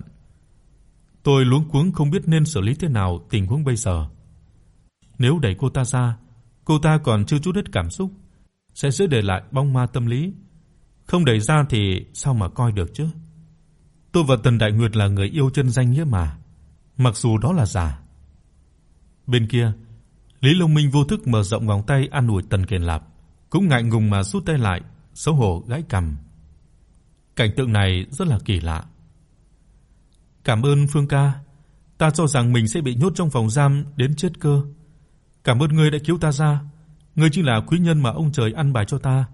S1: Tôi luống cuống không biết nên xử lý thế nào tình huống bây giờ. Nếu đẩy cô ta ra, cô ta còn chưa chút hết cảm xúc, sẽ giữ để lại bóng ma tâm lý. Không đẩy ra thì sao mà coi được chứ? Tôi và Tần Đại Nguyệt là người yêu chân danh nghĩa mà, mặc dù đó là giả. Bên kia, Lý Long Minh vô thức mở rộng vòng tay an ủi Tần Kiền Lạp, cũng ngại ngùng mà rút tay lại, xấu hổ gãi cằm. Cảnh tượng này rất là kỳ lạ. Cảm ơn Phương ca, ta cho rằng mình sẽ bị nhốt trong phòng giam đến chết cơ. Cảm ơn ngươi đã cứu ta ra, ngươi chính là quý nhân mà ông trời ăn bài cho ta,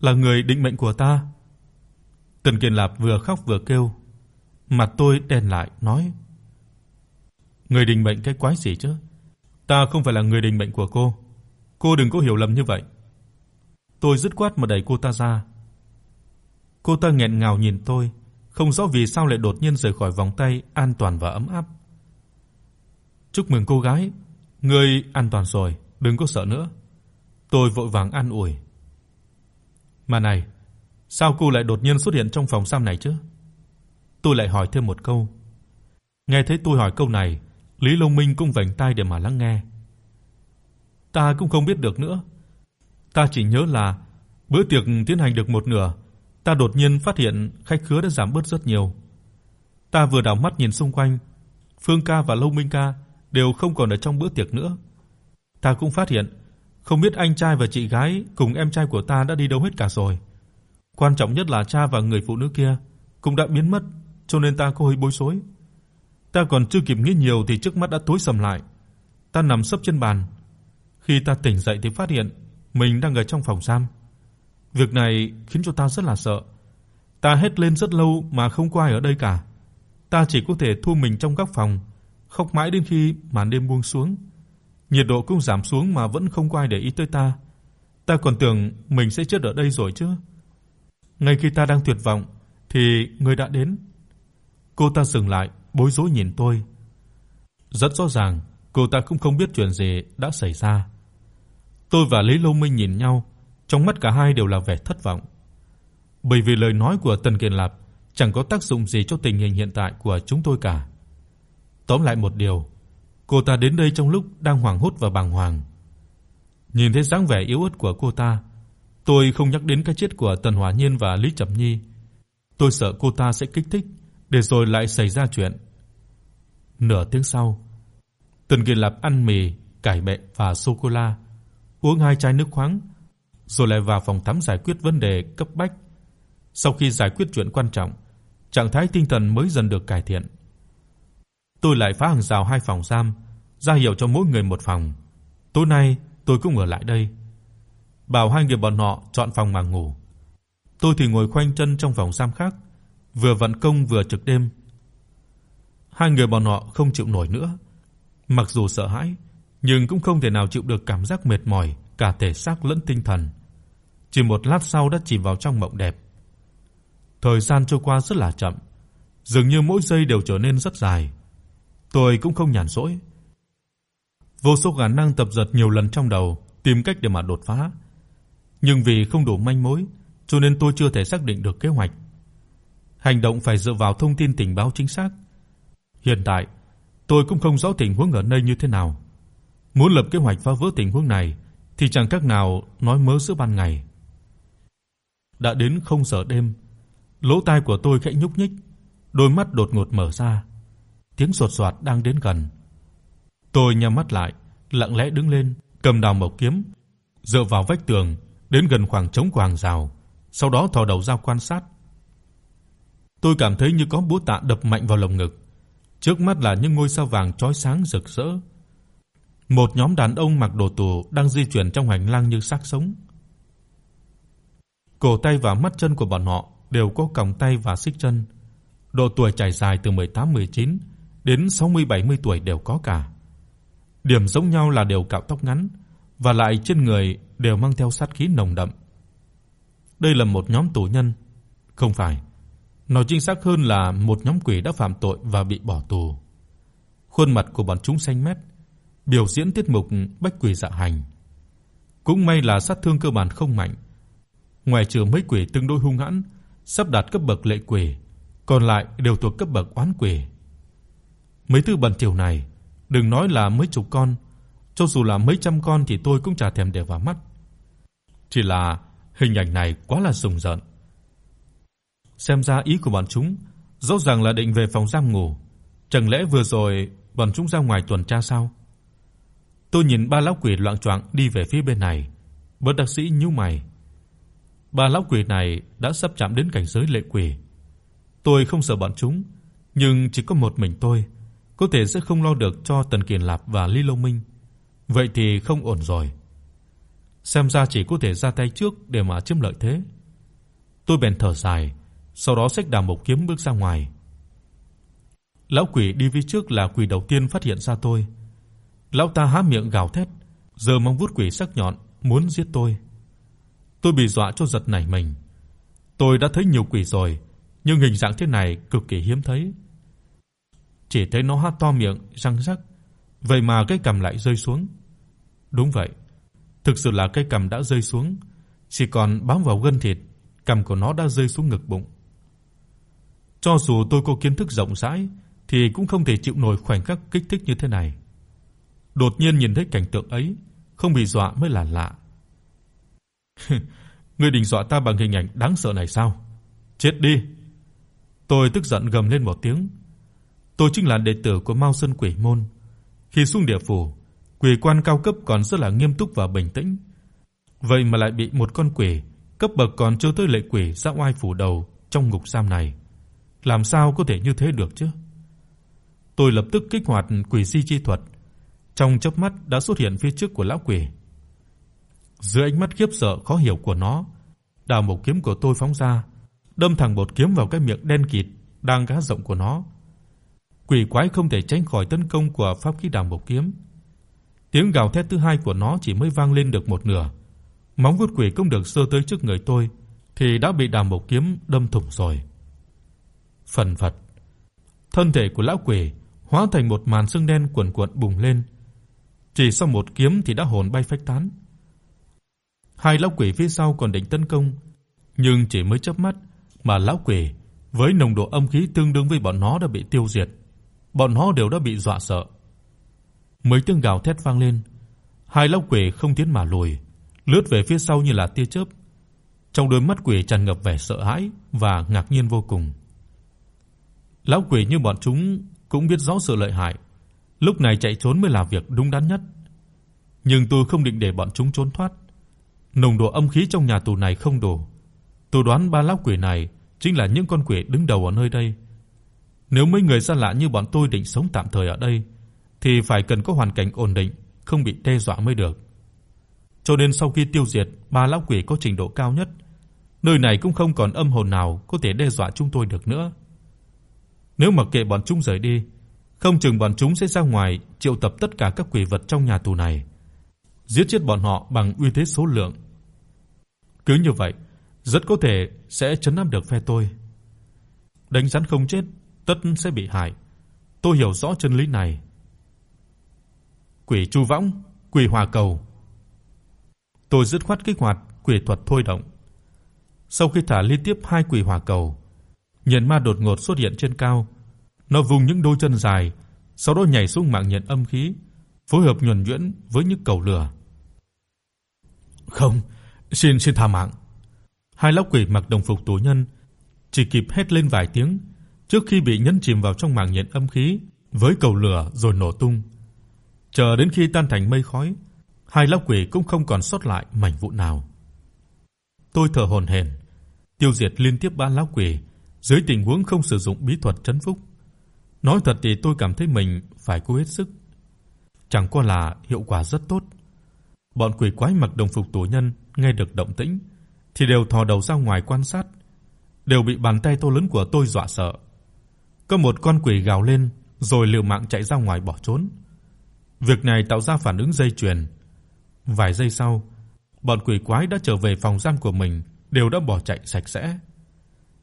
S1: là người định mệnh của ta. Tần Kiền Lạp vừa khóc vừa kêu, mặt tôi đen lại nói: "Người định mệnh cái quái gì chứ? Ta không phải là người định mệnh của cô, cô đừng có hiểu lầm như vậy." Tôi dứt khoát mà đẩy cô ta ra. Cô ta nghẹn ngào nhìn tôi, không rõ vì sao lại đột nhiên rời khỏi vòng tay an toàn và ấm áp. "Chúc mừng cô gái, người an toàn rồi, đừng có sợ nữa." Tôi vội vàng an ủi. "Mà này, sao cô lại đột nhiên xuất hiện trong phòng giam này chứ?" Tôi lại hỏi thêm một câu. Nghe thấy tôi hỏi câu này, Lý Long Minh cũng vành tai để mà lắng nghe. Ta cũng không biết được nữa. Ta chỉ nhớ là bữa tiệc tiến hành được một nửa, ta đột nhiên phát hiện khách khứa đã giảm bớt rất nhiều. Ta vừa đảo mắt nhìn xung quanh, Phương ca và Long Minh ca đều không còn ở trong bữa tiệc nữa. Ta cũng phát hiện, không biết anh trai và chị gái cùng em trai của ta đã đi đâu hết cả rồi. Quan trọng nhất là cha và người phụ nữ kia cũng đã biến mất, cho nên ta có hơi bối rối. Ta còn chưa kịp nghĩ nhiều thì trước mắt đã tối sầm lại. Ta nằm sấp trên bàn. Khi ta tỉnh dậy thì phát hiện mình đang ở trong phòng giam. Việc này khiến cho ta rất là sợ. Ta hét lên rất lâu mà không có ai ở đây cả. Ta chỉ có thể thu mình trong góc phòng, khóc mãi đến khi màn đêm buông xuống. Nhiệt độ cũng giảm xuống mà vẫn không có ai để ý tới ta. Ta còn tưởng mình sẽ chết ở đây rồi chứ. Ngay khi ta đang tuyệt vọng thì người đã đến. Cô ta dừng lại, bối rối nhìn tôi. Rất rõ ràng, cô ta cũng không biết chuyện gì đã xảy ra. Tôi và Lý Lâu Minh nhìn nhau, trong mắt cả hai đều là vẻ thất vọng. Bởi vì lời nói của Tần Kiền Lạp chẳng có tác dụng gì cho tình hình hiện tại của chúng tôi cả. Tóm lại một điều, cô ta đến đây trong lúc đang hoảng hốt và bàng hoàng. Nhìn thấy dáng vẻ yếu ớt của cô ta, tôi không nhắc đến cái chết của Tần Hỏa Nhiên và Lý Trầm Nhi. Tôi sợ cô ta sẽ kích thích để rồi lại xảy ra chuyện. Nửa tiếng sau, Tần Kiền Lạp ăn mì, cải bẹ và sô cô la, uống hai chai nước khoáng, rồi lại vào phòng tắm giải quyết vấn đề cấp bách. Sau khi giải quyết chuyện quan trọng, trạng thái tinh thần mới dần được cải thiện. Tôi lại phá hàng rào hai phòng giam, ra hiệu cho mỗi người một phòng. Tối nay tôi cũng ở lại đây. Bảo hai người bọn họ chọn phòng mà ngủ. Tôi thì ngồi khoanh chân trong phòng giam khác, vừa vận công vừa trực đêm. Hai người bọn họ không chịu nổi nữa, mặc dù sợ hãi, nhưng cũng không thể nào chịu được cảm giác mệt mỏi cả thể xác lẫn tinh thần. Chỉ một lát sau đã chìm vào trong mộng đẹp. Thời gian trôi qua rất là chậm, dường như mỗi giây đều trở nên rất dài. Tôi cũng không nhàn rỗi. Vô số khả năng tập dượt nhiều lần trong đầu, tìm cách để mà đột phá. Nhưng vì không đủ manh mối, cho nên tôi chưa thể xác định được kế hoạch. Hành động phải dựa vào thông tin tình báo chính xác. Hiện tại, tôi cũng không rõ tình huống ở nơi như thế nào. Muốn lập kế hoạch phá vỡ tình huống này thì chẳng cách nào nói mớ giữa ban ngày. Đã đến không giờ đêm, lỗ tai của tôi khẽ nhúc nhích, đôi mắt đột ngột mở ra. Tiếng sột soạt đang đến gần. Tôi nhắm mắt lại, lặng lẽ đứng lên, cầm đào mộc kiếm, dựa vào vách tường, đến gần khoảng trống của hàng rào, sau đó thò đầu ra quan sát. Tôi cảm thấy như có búa tạ đập mạnh vào lồng ngực. Trước mắt là những ngôi sao vàng chói sáng rực rỡ. Một nhóm đàn ông mặc đồ tù đang di chuyển trong hành lang như xác sống. Cổ tay và mắt chân của bọn họ đều có còng tay và xích chân. Độ tuổi trải dài từ 18, 19 đến 60, 70 tuổi đều có cả. Điểm giống nhau là đều cạo tóc ngắn và lại trên người đều mang theo sát khí nồng đậm. Đây là một nhóm tù nhân, không phải, nói chính xác hơn là một nhóm quỷ đã phạm tội và bị bỏ tù. Khuôn mặt của bọn chúng xanh mét, biểu diễn tiết mục bách quỷ dạ hành. Cũng may là sát thương cơ bản không mạnh. Ngoài trừ mấy quỷ tương đối hung hãn, sắp đạt cấp bậc lệ quỷ, còn lại đều thuộc cấp bậc oán quỷ. Mấy thứ bẩn thỉu này, đừng nói là mấy chục con, cho dù là mấy trăm con thì tôi cũng chả thèm để vào mắt. Chỉ là hình ảnh này quá là rùng rợn. Xem ra ý của bọn chúng rõ ràng là định về phòng giam ngủ, chẳng lẽ vừa rồi bọn chúng ra ngoài tuần tra sao? Tôi nhìn ba lão quỷ loạng choạng đi về phía bên này, bất đắc sĩ nhíu mày. Ba lão quỷ này đã sắp chạm đến cảnh giới lệ quỷ. Tôi không sợ bọn chúng, nhưng chỉ có một mình tôi, có thể sẽ không lo được cho Tần Kiền Lạp và Lý Long Minh. Vậy thì không ổn rồi. Xem ra chỉ có thể ra tay trước để mà chiếm lợi thế. Tôi bèn thở dài, sau đó xách đàm mộc kiếm bước ra ngoài. Lão quỷ đi phía trước là quỷ đầu tiên phát hiện ra tôi. Lão ta há miệng gào thét, giơ móng vuốt quỷ sắc nhọn muốn giết tôi. Tôi bị dọa cho giật nảy mình. Tôi đã thấy nhiều quỷ rồi, nhưng hình dạng thế này cực kỳ hiếm thấy. Chỉ thấy nó há to miệng răng rắc, vậy mà cái cằm lại rơi xuống. Đúng vậy, thực sự là cái cằm đã rơi xuống, chỉ còn bám vào gân thịt, cằm của nó đã rơi xuống ngực bụng. Cho dù tôi có kiến thức rộng rãi thì cũng không thể chịu nổi khoảnh khắc kích thích như thế này. Đột nhiên nhìn thấy cảnh tượng ấy, không bị dọa mới là lạ. Ngươi định dọa ta bằng hình ảnh đáng sợ này sao? Chết đi. Tôi tức giận gầm lên một tiếng. Tôi chính là đệ tử của Mao Sơn Quỷ môn. Khi xuống địa phủ, quỷ quan cao cấp còn rất là nghiêm túc và bình tĩnh. Vậy mà lại bị một con quỷ cấp bậc còn chưa tới lệ quỷ ra oai phủ đầu trong ngục giam này. Làm sao có thể như thế được chứ? Tôi lập tức kích hoạt quỷ di chi thuật, trong chớp mắt đã xuất hiện phía trước của lão quỷ. Dưới ánh mắt khiếp sợ khó hiểu của nó, đào mộc kiếm của tôi phóng ra, đâm thẳng một kiếm vào cái miệng đen kịt đang há rộng của nó. Quỷ quái không thể tránh khỏi tấn công của pháp khí đào mộc kiếm. Tiếng gào thét thứ hai của nó chỉ mới vang lên được một nửa. Móng vuốt quỷ cũng được sơ tới trước người tôi thì đã bị đào mộc kiếm đâm thủng rồi. Phần phật, thân thể của lão quỷ hóa thành một màn sương đen cuồn cuộn bùng lên. Chỉ sau một kiếm thì đã hồn bay phách tán. Hai lão quỷ phía sau còn định tấn công, nhưng chỉ mới chớp mắt mà lão quỷ với nồng độ âm khí tương đương với bọn nó đã bị tiêu diệt. Bọn nó đều đã bị dọa sợ. Mấy tiếng gào thét vang lên, hai lão quỷ không tiến mà lùi, lướt về phía sau như là tia chớp. Trong đôi mắt quỷ tràn ngập vẻ sợ hãi và ngạc nhiên vô cùng. Lão quỷ như bọn chúng cũng biết rõ sự lợi hại, lúc này chạy trốn mới là việc đúng đắn nhất. Nhưng tôi không định để bọn chúng trốn thoát. Nồng độ âm khí trong nhà tù này không đủ. Tôi đoán ba lão quỷ này chính là những con quỷ đứng đầu ở nơi đây. Nếu mấy người xa lạ như bọn tôi định sống tạm thời ở đây thì phải cần có hoàn cảnh ổn định, không bị đe dọa mới được. Cho nên sau khi tiêu diệt ba lão quỷ có trình độ cao nhất, nơi này cũng không còn âm hồn nào có thể đe dọa chúng tôi được nữa. Nếu mà kệ bọn chúng rời đi, không chừng bọn chúng sẽ ra ngoài triệu tập tất cả các quỷ vật trong nhà tù này, giết chết bọn họ bằng uy thế số lượng. Cứ như vậy, rất có thể sẽ trấn áp được phe tôi. Đánh rắn không chết, tất sẽ bị hại. Tôi hiểu rõ chân lý này. Quỷ chu võng, quỷ hòa cầu. Tôi dứt khoát kích hoạt quỷ thuật thôi động. Sau khi thả liên tiếp hai quỷ hỏa cầu, Nhện ma đột ngột xuất hiện trên cao, Nó vùng những đôi chân dài, sau đó nhảy xuống mạng nhện âm khí, phối hợp nhuần nhuyễn với những cầu lửa. "Không, xin xin tha mạng." Hai lão quỷ mặc đồng phục tù nhân chỉ kịp hét lên vài tiếng trước khi bị nhấn chìm vào trong mạng nhện âm khí với cầu lửa rồi nổ tung. Chờ đến khi tan thành mây khói, hai lão quỷ cũng không còn sót lại mảnh vụn nào. Tôi thở hổn hển, tiêu diệt liên tiếp ba lão quỷ dưới tình huống không sử dụng bí thuật trấn phúc. Nói thật thì tôi cảm thấy mình phải cố hết sức. Chẳng qua là hiệu quả rất tốt. Bọn quỷ quái mặc đồng phục tù nhân nghe được động tĩnh thì đều thò đầu ra ngoài quan sát, đều bị bàn tay to lớn của tôi dọa sợ. Có một con quỷ gào lên rồi liều mạng chạy ra ngoài bỏ trốn. Việc này tạo ra phản ứng dây chuyền. Vài giây sau, bọn quỷ quái đã trở về phòng giam của mình, đều đã bỏ chạy sạch sẽ.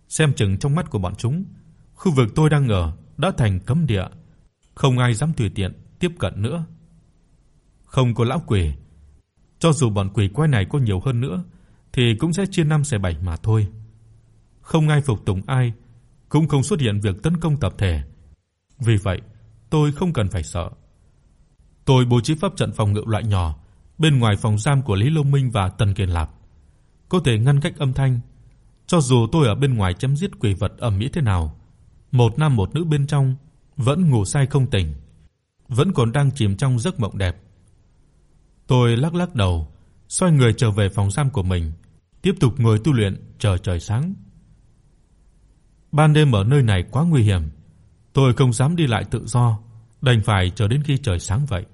S1: Xem chừng trong mắt của bọn chúng, khu vực tôi đang ở đã thành cấm địa, không ai dám tùy tiện tiếp cận nữa. Không có lão quỷ, cho dù bọn quỷ quái này có nhiều hơn nữa thì cũng sẽ chia năm xẻ bảy mà thôi. Không ai phục tùng ai, cũng không xuất hiện việc tấn công tập thể. Vì vậy, tôi không cần phải sợ. Tôi bố trí pháp trận phòng ngự loại nhỏ bên ngoài phòng giam của Lý Long Minh và Tần Kiền Lạp, có thể ngăn cách âm thanh. Cho dù tôi ở bên ngoài chém giết quỷ vật ầm ĩ thế nào, một nam một nữ bên trong vẫn ngủ say không tỉnh, vẫn còn đang chìm trong giấc mộng đẹp. Tôi lắc lắc đầu, xoay người trở về phòng giam của mình, tiếp tục ngồi tu luyện chờ trời sáng. Ban đêm ở nơi này quá nguy hiểm, tôi không dám đi lại tự do, đành phải chờ đến khi trời sáng vậy.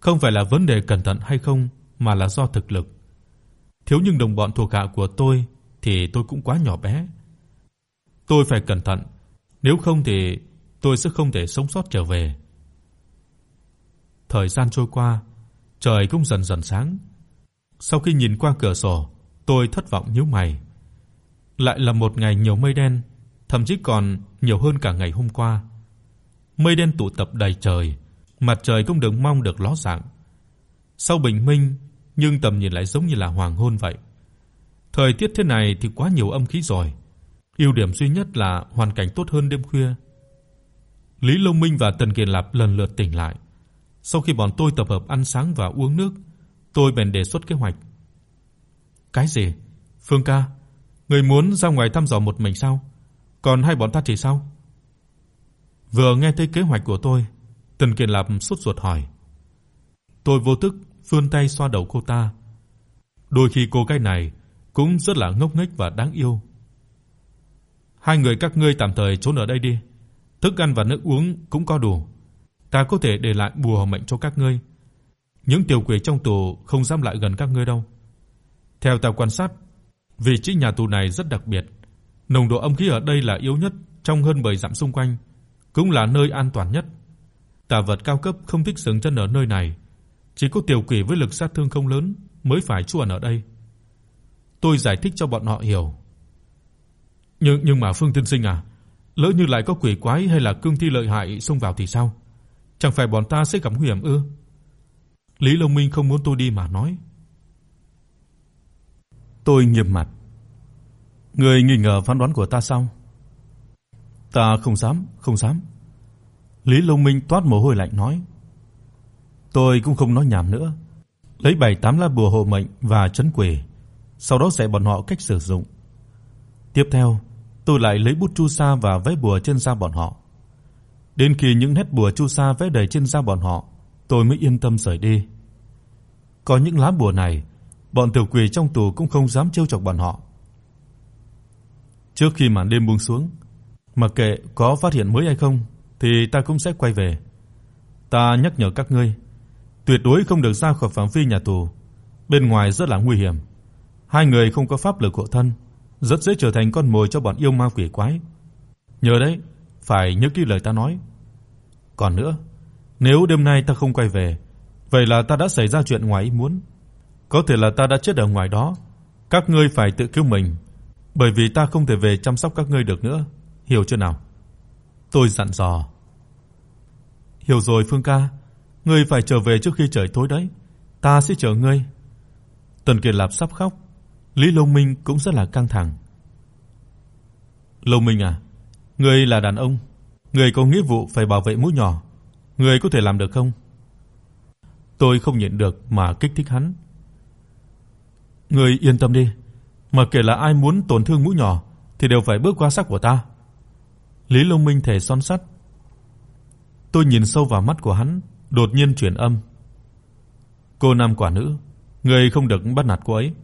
S1: Không phải là vấn đề cẩn thận hay không, mà là do thực lực. Thiếu những đồng bọn thuộc hạ của tôi thì tôi cũng quá nhỏ bé. Tôi phải cẩn thận, nếu không thì tôi sẽ không thể sống sót trở về. Thời gian trôi qua, trời cũng dần dần sáng. Sau khi nhìn qua cửa sổ, tôi thất vọng nhíu mày. Lại là một ngày nhiều mây đen, thậm chí còn nhiều hơn cả ngày hôm qua. Mây đen tụ tập đầy trời, mặt trời cũng đừng mong được ló dạng. Sau bình minh, nhưng tầm nhìn lại giống như là hoàng hôn vậy. Thời tiết thế này thì quá nhiều âm khí rồi. Ưu điểm duy nhất là hoàn cảnh tốt hơn đêm khuya. Lý Long Minh và Tần Kiền Lạp lần lượt tỉnh lại. Sau khi bọn tôi tập hợp ăn sáng và uống nước, tôi bèn đề xuất kế hoạch. Cái gì? Phương ca, người muốn ra ngoài thăm dò một mình sao? Còn hai bọn ta thì sao? Vừa nghe thấy kế hoạch của tôi, Tần Kiền Lạp sốt ruột hỏi. Tôi vô thức vươn tay xoa đầu cô ta. Đôi khi cô gái này cũng rất là ngốc nghếch và đáng yêu. Hai người các ngươi tạm thời trốn ở đây đi. Thức ăn và nước uống cũng có đủ. Ta có thể để lại bùa mệnh cho các ngươi. Những tiểu quỷ trong tù không dám lại gần các ngươi đâu. Theo ta quan sát, vị trí nhà tù này rất đặc biệt. Nồng độ âm khí ở đây là yếu nhất trong hơn 10 dặm xung quanh, cũng là nơi an toàn nhất. Tà vật cao cấp không thích dừng chân ở nơi này, chỉ có tiểu quỷ với lực sát thương không lớn mới phải trú ẩn ở đây. Tôi giải thích cho bọn họ hiểu. Nhưng nhưng mà Phương tiên sinh à, lỡ như lại có quỷ quái hay là cương thi lợi hại xông vào thì sao? Chẳng phải bọn ta sẽ gặp nguy hiểm ư? Lý Long Minh không muốn tôi đi mà nói. Tôi nghiêm mặt. người nghi ngờ phán đoán của ta sao? Ta không dám, không dám. Lý Long Minh toát mồ hôi lạnh nói. Tôi cũng không nói nhảm nữa, lấy bảy tám lá bùa hộ mệnh và trấn quỷ, sau đó dạy bọn họ cách sử dụng. Tiếp theo, tôi lại lấy bút chu sa và vẽ bùa trên da bọn họ. Đến khi những nét bùa chu sa vẽ đầy trên da bọn họ, tôi mới yên tâm rời đi. Có những lá bùa này, bọn tiểu quỷ trong tù cũng không dám trêu chọc bọn họ. Trước khi màn đêm buông xuống, mặc kệ có phát hiện mới hay không thì ta cũng sẽ quay về. Ta nhắc nhở các ngươi, tuyệt đối không được ra khỏi phạm vi nhà tù, bên ngoài rất là nguy hiểm. Hai người không có pháp lực hộ thân, rất dễ trở thành con mồi cho bọn yêu ma quỷ quái. Nhớ đấy, phải nhớ kỹ lời ta nói. Còn nữa, nếu đêm nay ta không quay về, vậy là ta đã xảy ra chuyện ngoài ý muốn. Có thể là ta đã chết ở ngoài đó, các ngươi phải tự cứu mình, bởi vì ta không thể về chăm sóc các ngươi được nữa, hiểu chưa nào? Tôi dặn dò. Hiểu rồi Phương ca, ngươi phải trở về trước khi trời tối đấy, ta sẽ chờ ngươi. Tần Kiệt Lạp sắp khóc, Lý Long Minh cũng rất là căng thẳng. Long Minh à, ngươi là đàn ông, người có nghĩa vụ phải bảo vệ mũi nhỏ, người có thể làm được không?" Tôi không nhịn được mà kích thích hắn. "Ngươi yên tâm đi, mà kể là ai muốn tổn thương mũi nhỏ thì đều phải bước qua xác của ta." Lý Long Minh thể son sắt. Tôi nhìn sâu vào mắt của hắn, đột nhiên chuyển âm. "Cô nam quả nữ, ngươi không được bắt nạt cô ấy,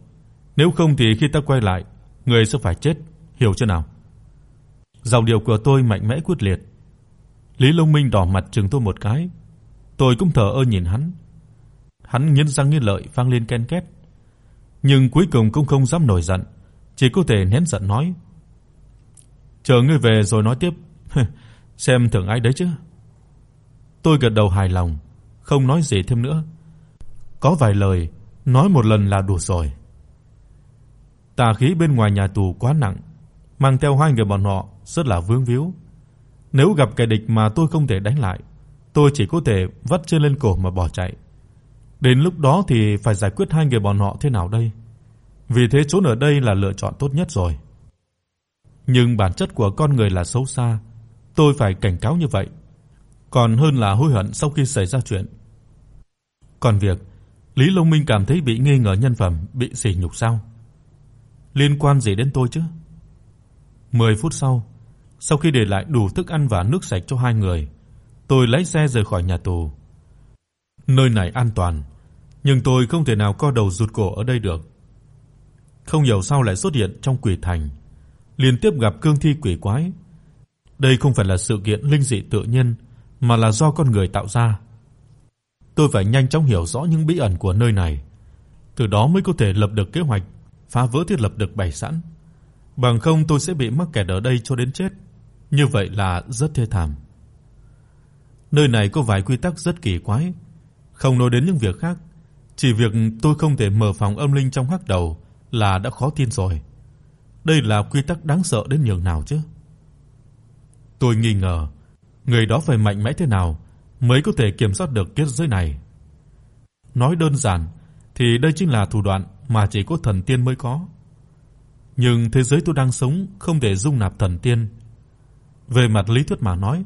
S1: nếu không thì khi ta quay lại, người sẽ phải chết, hiểu chưa nào?" Giọng điệu của tôi mạnh mẽ quyết liệt. Lý Long Minh đỏ mặt trừng tôi một cái. Tôi cũng thở ơ nhìn hắn. Hắn nghiến răng nghiến lợi vang lên ken két. Nhưng cuối cùng cũng không dám nổi giận, chỉ có thể nén giận nói: "Chờ ngươi về rồi nói tiếp, xem thưởng ai đấy chứ." Tôi gật đầu hài lòng, không nói gì thêm nữa. Có vài lời nói một lần là đủ rồi. Tà khí bên ngoài nhà tù quá nặng, mang theo hai người bọn họ rất là vướng víu. Nếu gặp kẻ địch mà tôi không thể đánh lại, tôi chỉ có thể vắt chân lên cổ mà bỏ chạy. Đến lúc đó thì phải giải quyết hai người bọn họ thế nào đây? Vì thế trốn ở đây là lựa chọn tốt nhất rồi. Nhưng bản chất của con người là xấu xa, tôi phải cảnh cáo như vậy, còn hơn là hối hận sau khi xảy ra chuyện. Còn việc Lý Long Minh cảm thấy bị nghi ngờ nhân phẩm, bị sỉ nhục sao? Liên quan gì đến tôi chứ? 10 phút sau, sau khi để lại đủ thức ăn và nước sạch cho hai người, tôi lái xe rời khỏi nhà tù. Nơi này an toàn, nhưng tôi không thể nào co đầu rụt cổ ở đây được. Không hiểu sao lại xuất hiện trong quỷ thành, liên tiếp gặp cương thi quỷ quái. Đây không phải là sự kiện linh dị tự nhiên, mà là do con người tạo ra. Tôi phải nhanh chóng hiểu rõ những bí ẩn của nơi này, từ đó mới có thể lập được kế hoạch phá vỡ thiết lập được bày sẵn. Bằng không tôi sẽ bị mắc kẹt ở đây cho đến chết. Như vậy là rất thê thảm. Nơi này có vài quy tắc rất kỳ quái, không nói đến những việc khác, chỉ việc tôi không thể mở phòng âm linh trong hắc đầu là đã khó tin rồi. Đây là quy tắc đáng sợ đến nhường nào chứ? Tôi nghi ngờ, người đó phải mạnh mẽ thế nào mới có thể kiểm soát được kết giới này. Nói đơn giản thì đây chính là thủ đoạn mà chỉ có thần tiên mới có. Nhưng thế giới tôi đang sống không thể dung nạp thần tiên. Về mặt lý thuyết mà nói,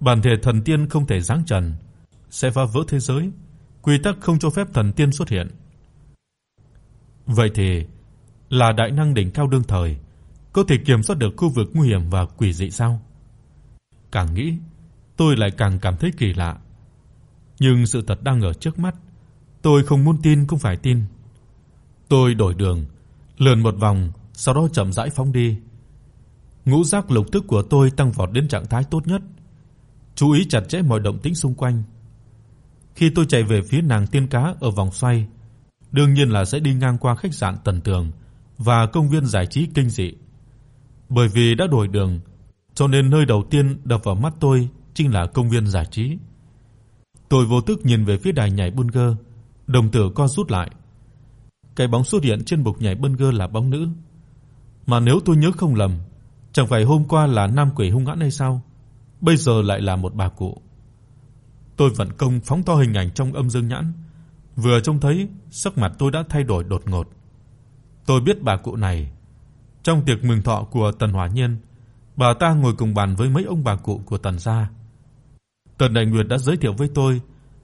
S1: bản thể thần tiên không thể giáng trần, sẽ phá vỡ thế giới, quy tắc không cho phép thần tiên xuất hiện. Vậy thì là đại năng đỉnh cao đương thời, có thể kiểm soát được khu vực nguy hiểm và quỷ dị sao? Càng nghĩ, tôi lại càng cảm thấy kỳ lạ. Nhưng sự thật đang ở trước mắt, tôi không muốn tin cũng phải tin. Tôi đổi đường, lượn một vòng, sau đó chậm rãi phóng đi. Ngũ giác lục thức của tôi tăng vọt đến trạng thái tốt nhất, chú ý chặt chẽ mọi động tĩnh xung quanh. Khi tôi chạy về phía nàng tiên cá ở vòng xoay, đương nhiên là sẽ đi ngang qua khách sạn Tần Tường và công viên giải trí kinh dị. Bởi vì đã đổi đường, cho nên nơi đầu tiên đập vào mắt tôi chính là công viên giải trí. Tôi vô thức nhìn về phía đài nhảy bungee đồng tử co rút lại. Cái bóng xuất hiện trên bục nhảy burger là bóng nữ. Mà nếu tôi nhớ không lầm, chẳng phải hôm qua là nam quỷ hung hãn hay sao? Bây giờ lại là một bà cụ. Tôi vận công phóng to hình ảnh trong âm dương nhãn, vừa trông thấy, sắc mặt tôi đã thay đổi đột ngột. Tôi biết bà cụ này, trong tiệc mừng thọ của Tần Hỏa nhân bà ta ngồi cùng bàn với mấy ông bà cụ của Tần gia. Tần Đại Nguyệt đã giới thiệu với tôi,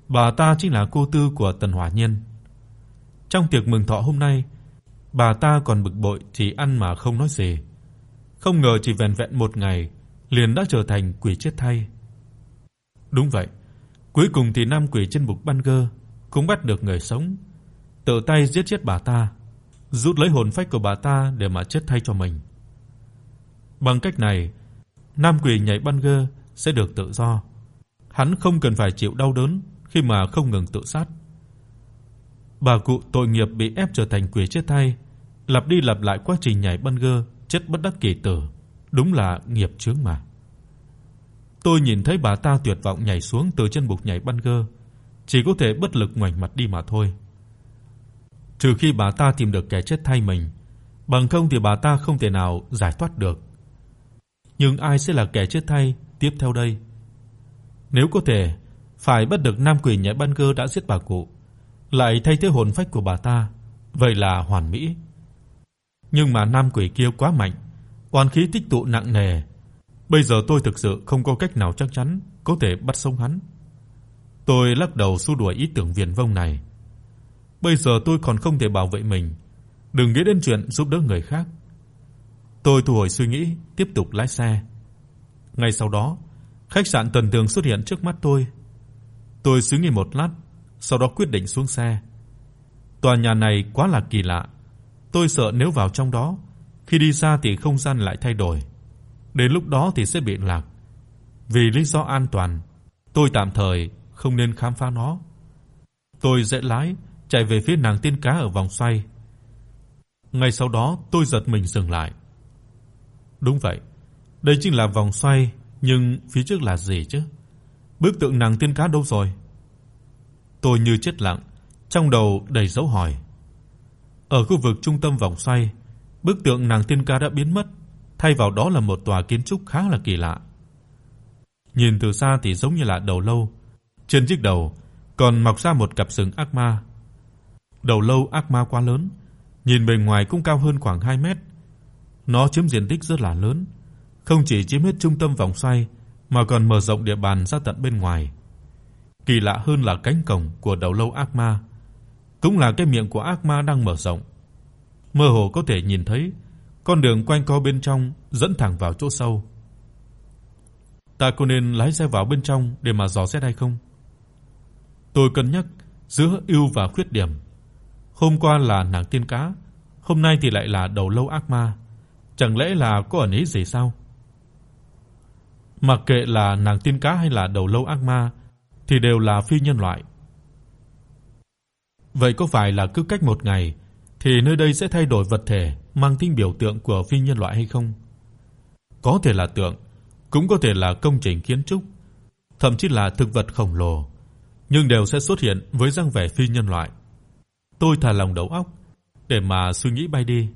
S1: bà ta chính là cô tư của Tần Hỏa nhân trong tiệc mừng thọ hôm nay, bà ta còn bực bội chỉ ăn mà không nói gì. Không ngờ chỉ vẹn vẹn một ngày liền đã trở thành quỷ chết thay. Đúng vậy, cuối cùng thì nam quỷ trên bục Banger gơ cũng bắt được người sống, tự tay giết chết bà ta, rút lấy hồn phách của bà ta để mà chết thay cho mình. Bằng cách này, nam quỷ nhảy Banger gơ sẽ được tự do. Hắn không cần phải chịu đau đớn khi mà không ngừng tự sát. Bà cụ tội nghiệp bị ép trở thành quỷ chết thay, lặp đi lặp lại quá trình nhảy ban gơ, chết bất đắc kỳ tử, đúng là nghiệp chướng mà. Tôi nhìn thấy bà ta tuyệt vọng nhảy xuống từ chân bục nhảy ban gơ, chỉ có thể bất lực ngoảnh mặt đi mà thôi. Trừ khi bà ta tìm được kẻ chết thay mình, bằng không thì bà ta không thể nào giải thoát được. Nhưng ai sẽ là kẻ chết thay tiếp theo đây? Nếu có thể, phải bắt được nam quỷ nhảy ban gơ đã giết bà cụ, lại thay thế hồn phách của bà ta, vậy là hoàn mỹ. Nhưng mà nam quỷ kia quá mạnh, oan khí tích tụ nặng nề, Bây giờ tôi thực sự không có cách nào chắc chắn có thể bắt sống hắn. Tôi lắc đầu xua đuổi ý tưởng viển vông này. Bây giờ tôi còn không thể bảo vệ mình, đừng nghĩ đến chuyện giúp đỡ người khác. Tôi thu hồi suy nghĩ, tiếp tục lái xe. Ngay sau đó, khách sạn Tần Tường xuất hiện trước mắt tôi. Tôi suy nghĩ một lát, sau đó quyết định xuống xe. Tòa nhà này quá là kỳ lạ, tôi sợ nếu vào trong đó, khi đi ra thì không gian lại thay đổi. Đến lúc đó thì sẽ bị lạc. Vì lý do an toàn, tôi tạm thời không nên khám phá nó. Tôi dễ lái chạy về phía nàng tiên cá ở vòng xoay. Ngay sau đó, tôi giật mình dừng lại. Đúng vậy, đây chính là vòng xoay, nhưng phía trước là gì chứ? Bức tượng nàng tiên cá đâu rồi? Tôi như chết lặng, trong đầu đầy dấu hỏi. Ở khu vực trung tâm vòng xoay, bức tượng nàng tiên cá đã biến mất, thay vào đó là một tòa kiến trúc khá là kỳ lạ. Nhìn từ xa thì giống như là đầu lâu, trên chiếc đầu còn mọc ra một cặp sừng ác ma. Đầu lâu ác ma quá lớn, nhìn bề ngoài cũng cao hơn khoảng 2 mét. Nó chiếm diện tích rất là lớn, không chỉ chiếm hết trung tâm vòng xoay mà còn mở rộng địa bàn ra tận bên ngoài. Kỳ lạ hơn là cánh cổng của đầu lâu ác ma, cũng là cái miệng của ác ma đang mở rộng. Mơ hồ có thể nhìn thấy con đường quanh co bên trong dẫn thẳng vào chỗ sâu. Ta có nên lái xe vào bên trong để mà dò xét hay không? Tôi cân nhắc giữa ưu và khuyết điểm. Hôm qua là nàng tiên cá, hôm nay thì lại là đầu lâu ác ma, chẳng lẽ là có ẩn ý gì sao? Mặc kệ là nàng tiên cá hay là đầu lâu ác ma thì đều là phi nhân loại. Vậy có phải là cứ cách một ngày thì nơi đây sẽ thay đổi vật thể mang tính biểu tượng của phi nhân loại hay không? Có thể là tượng, cũng có thể là công trình kiến trúc, thậm chí là thực vật khổng lồ, nhưng đều sẽ xuất hiện với dáng vẻ phi nhân loại. Tôi thả lòng đầu óc để mà suy nghĩ bay đi.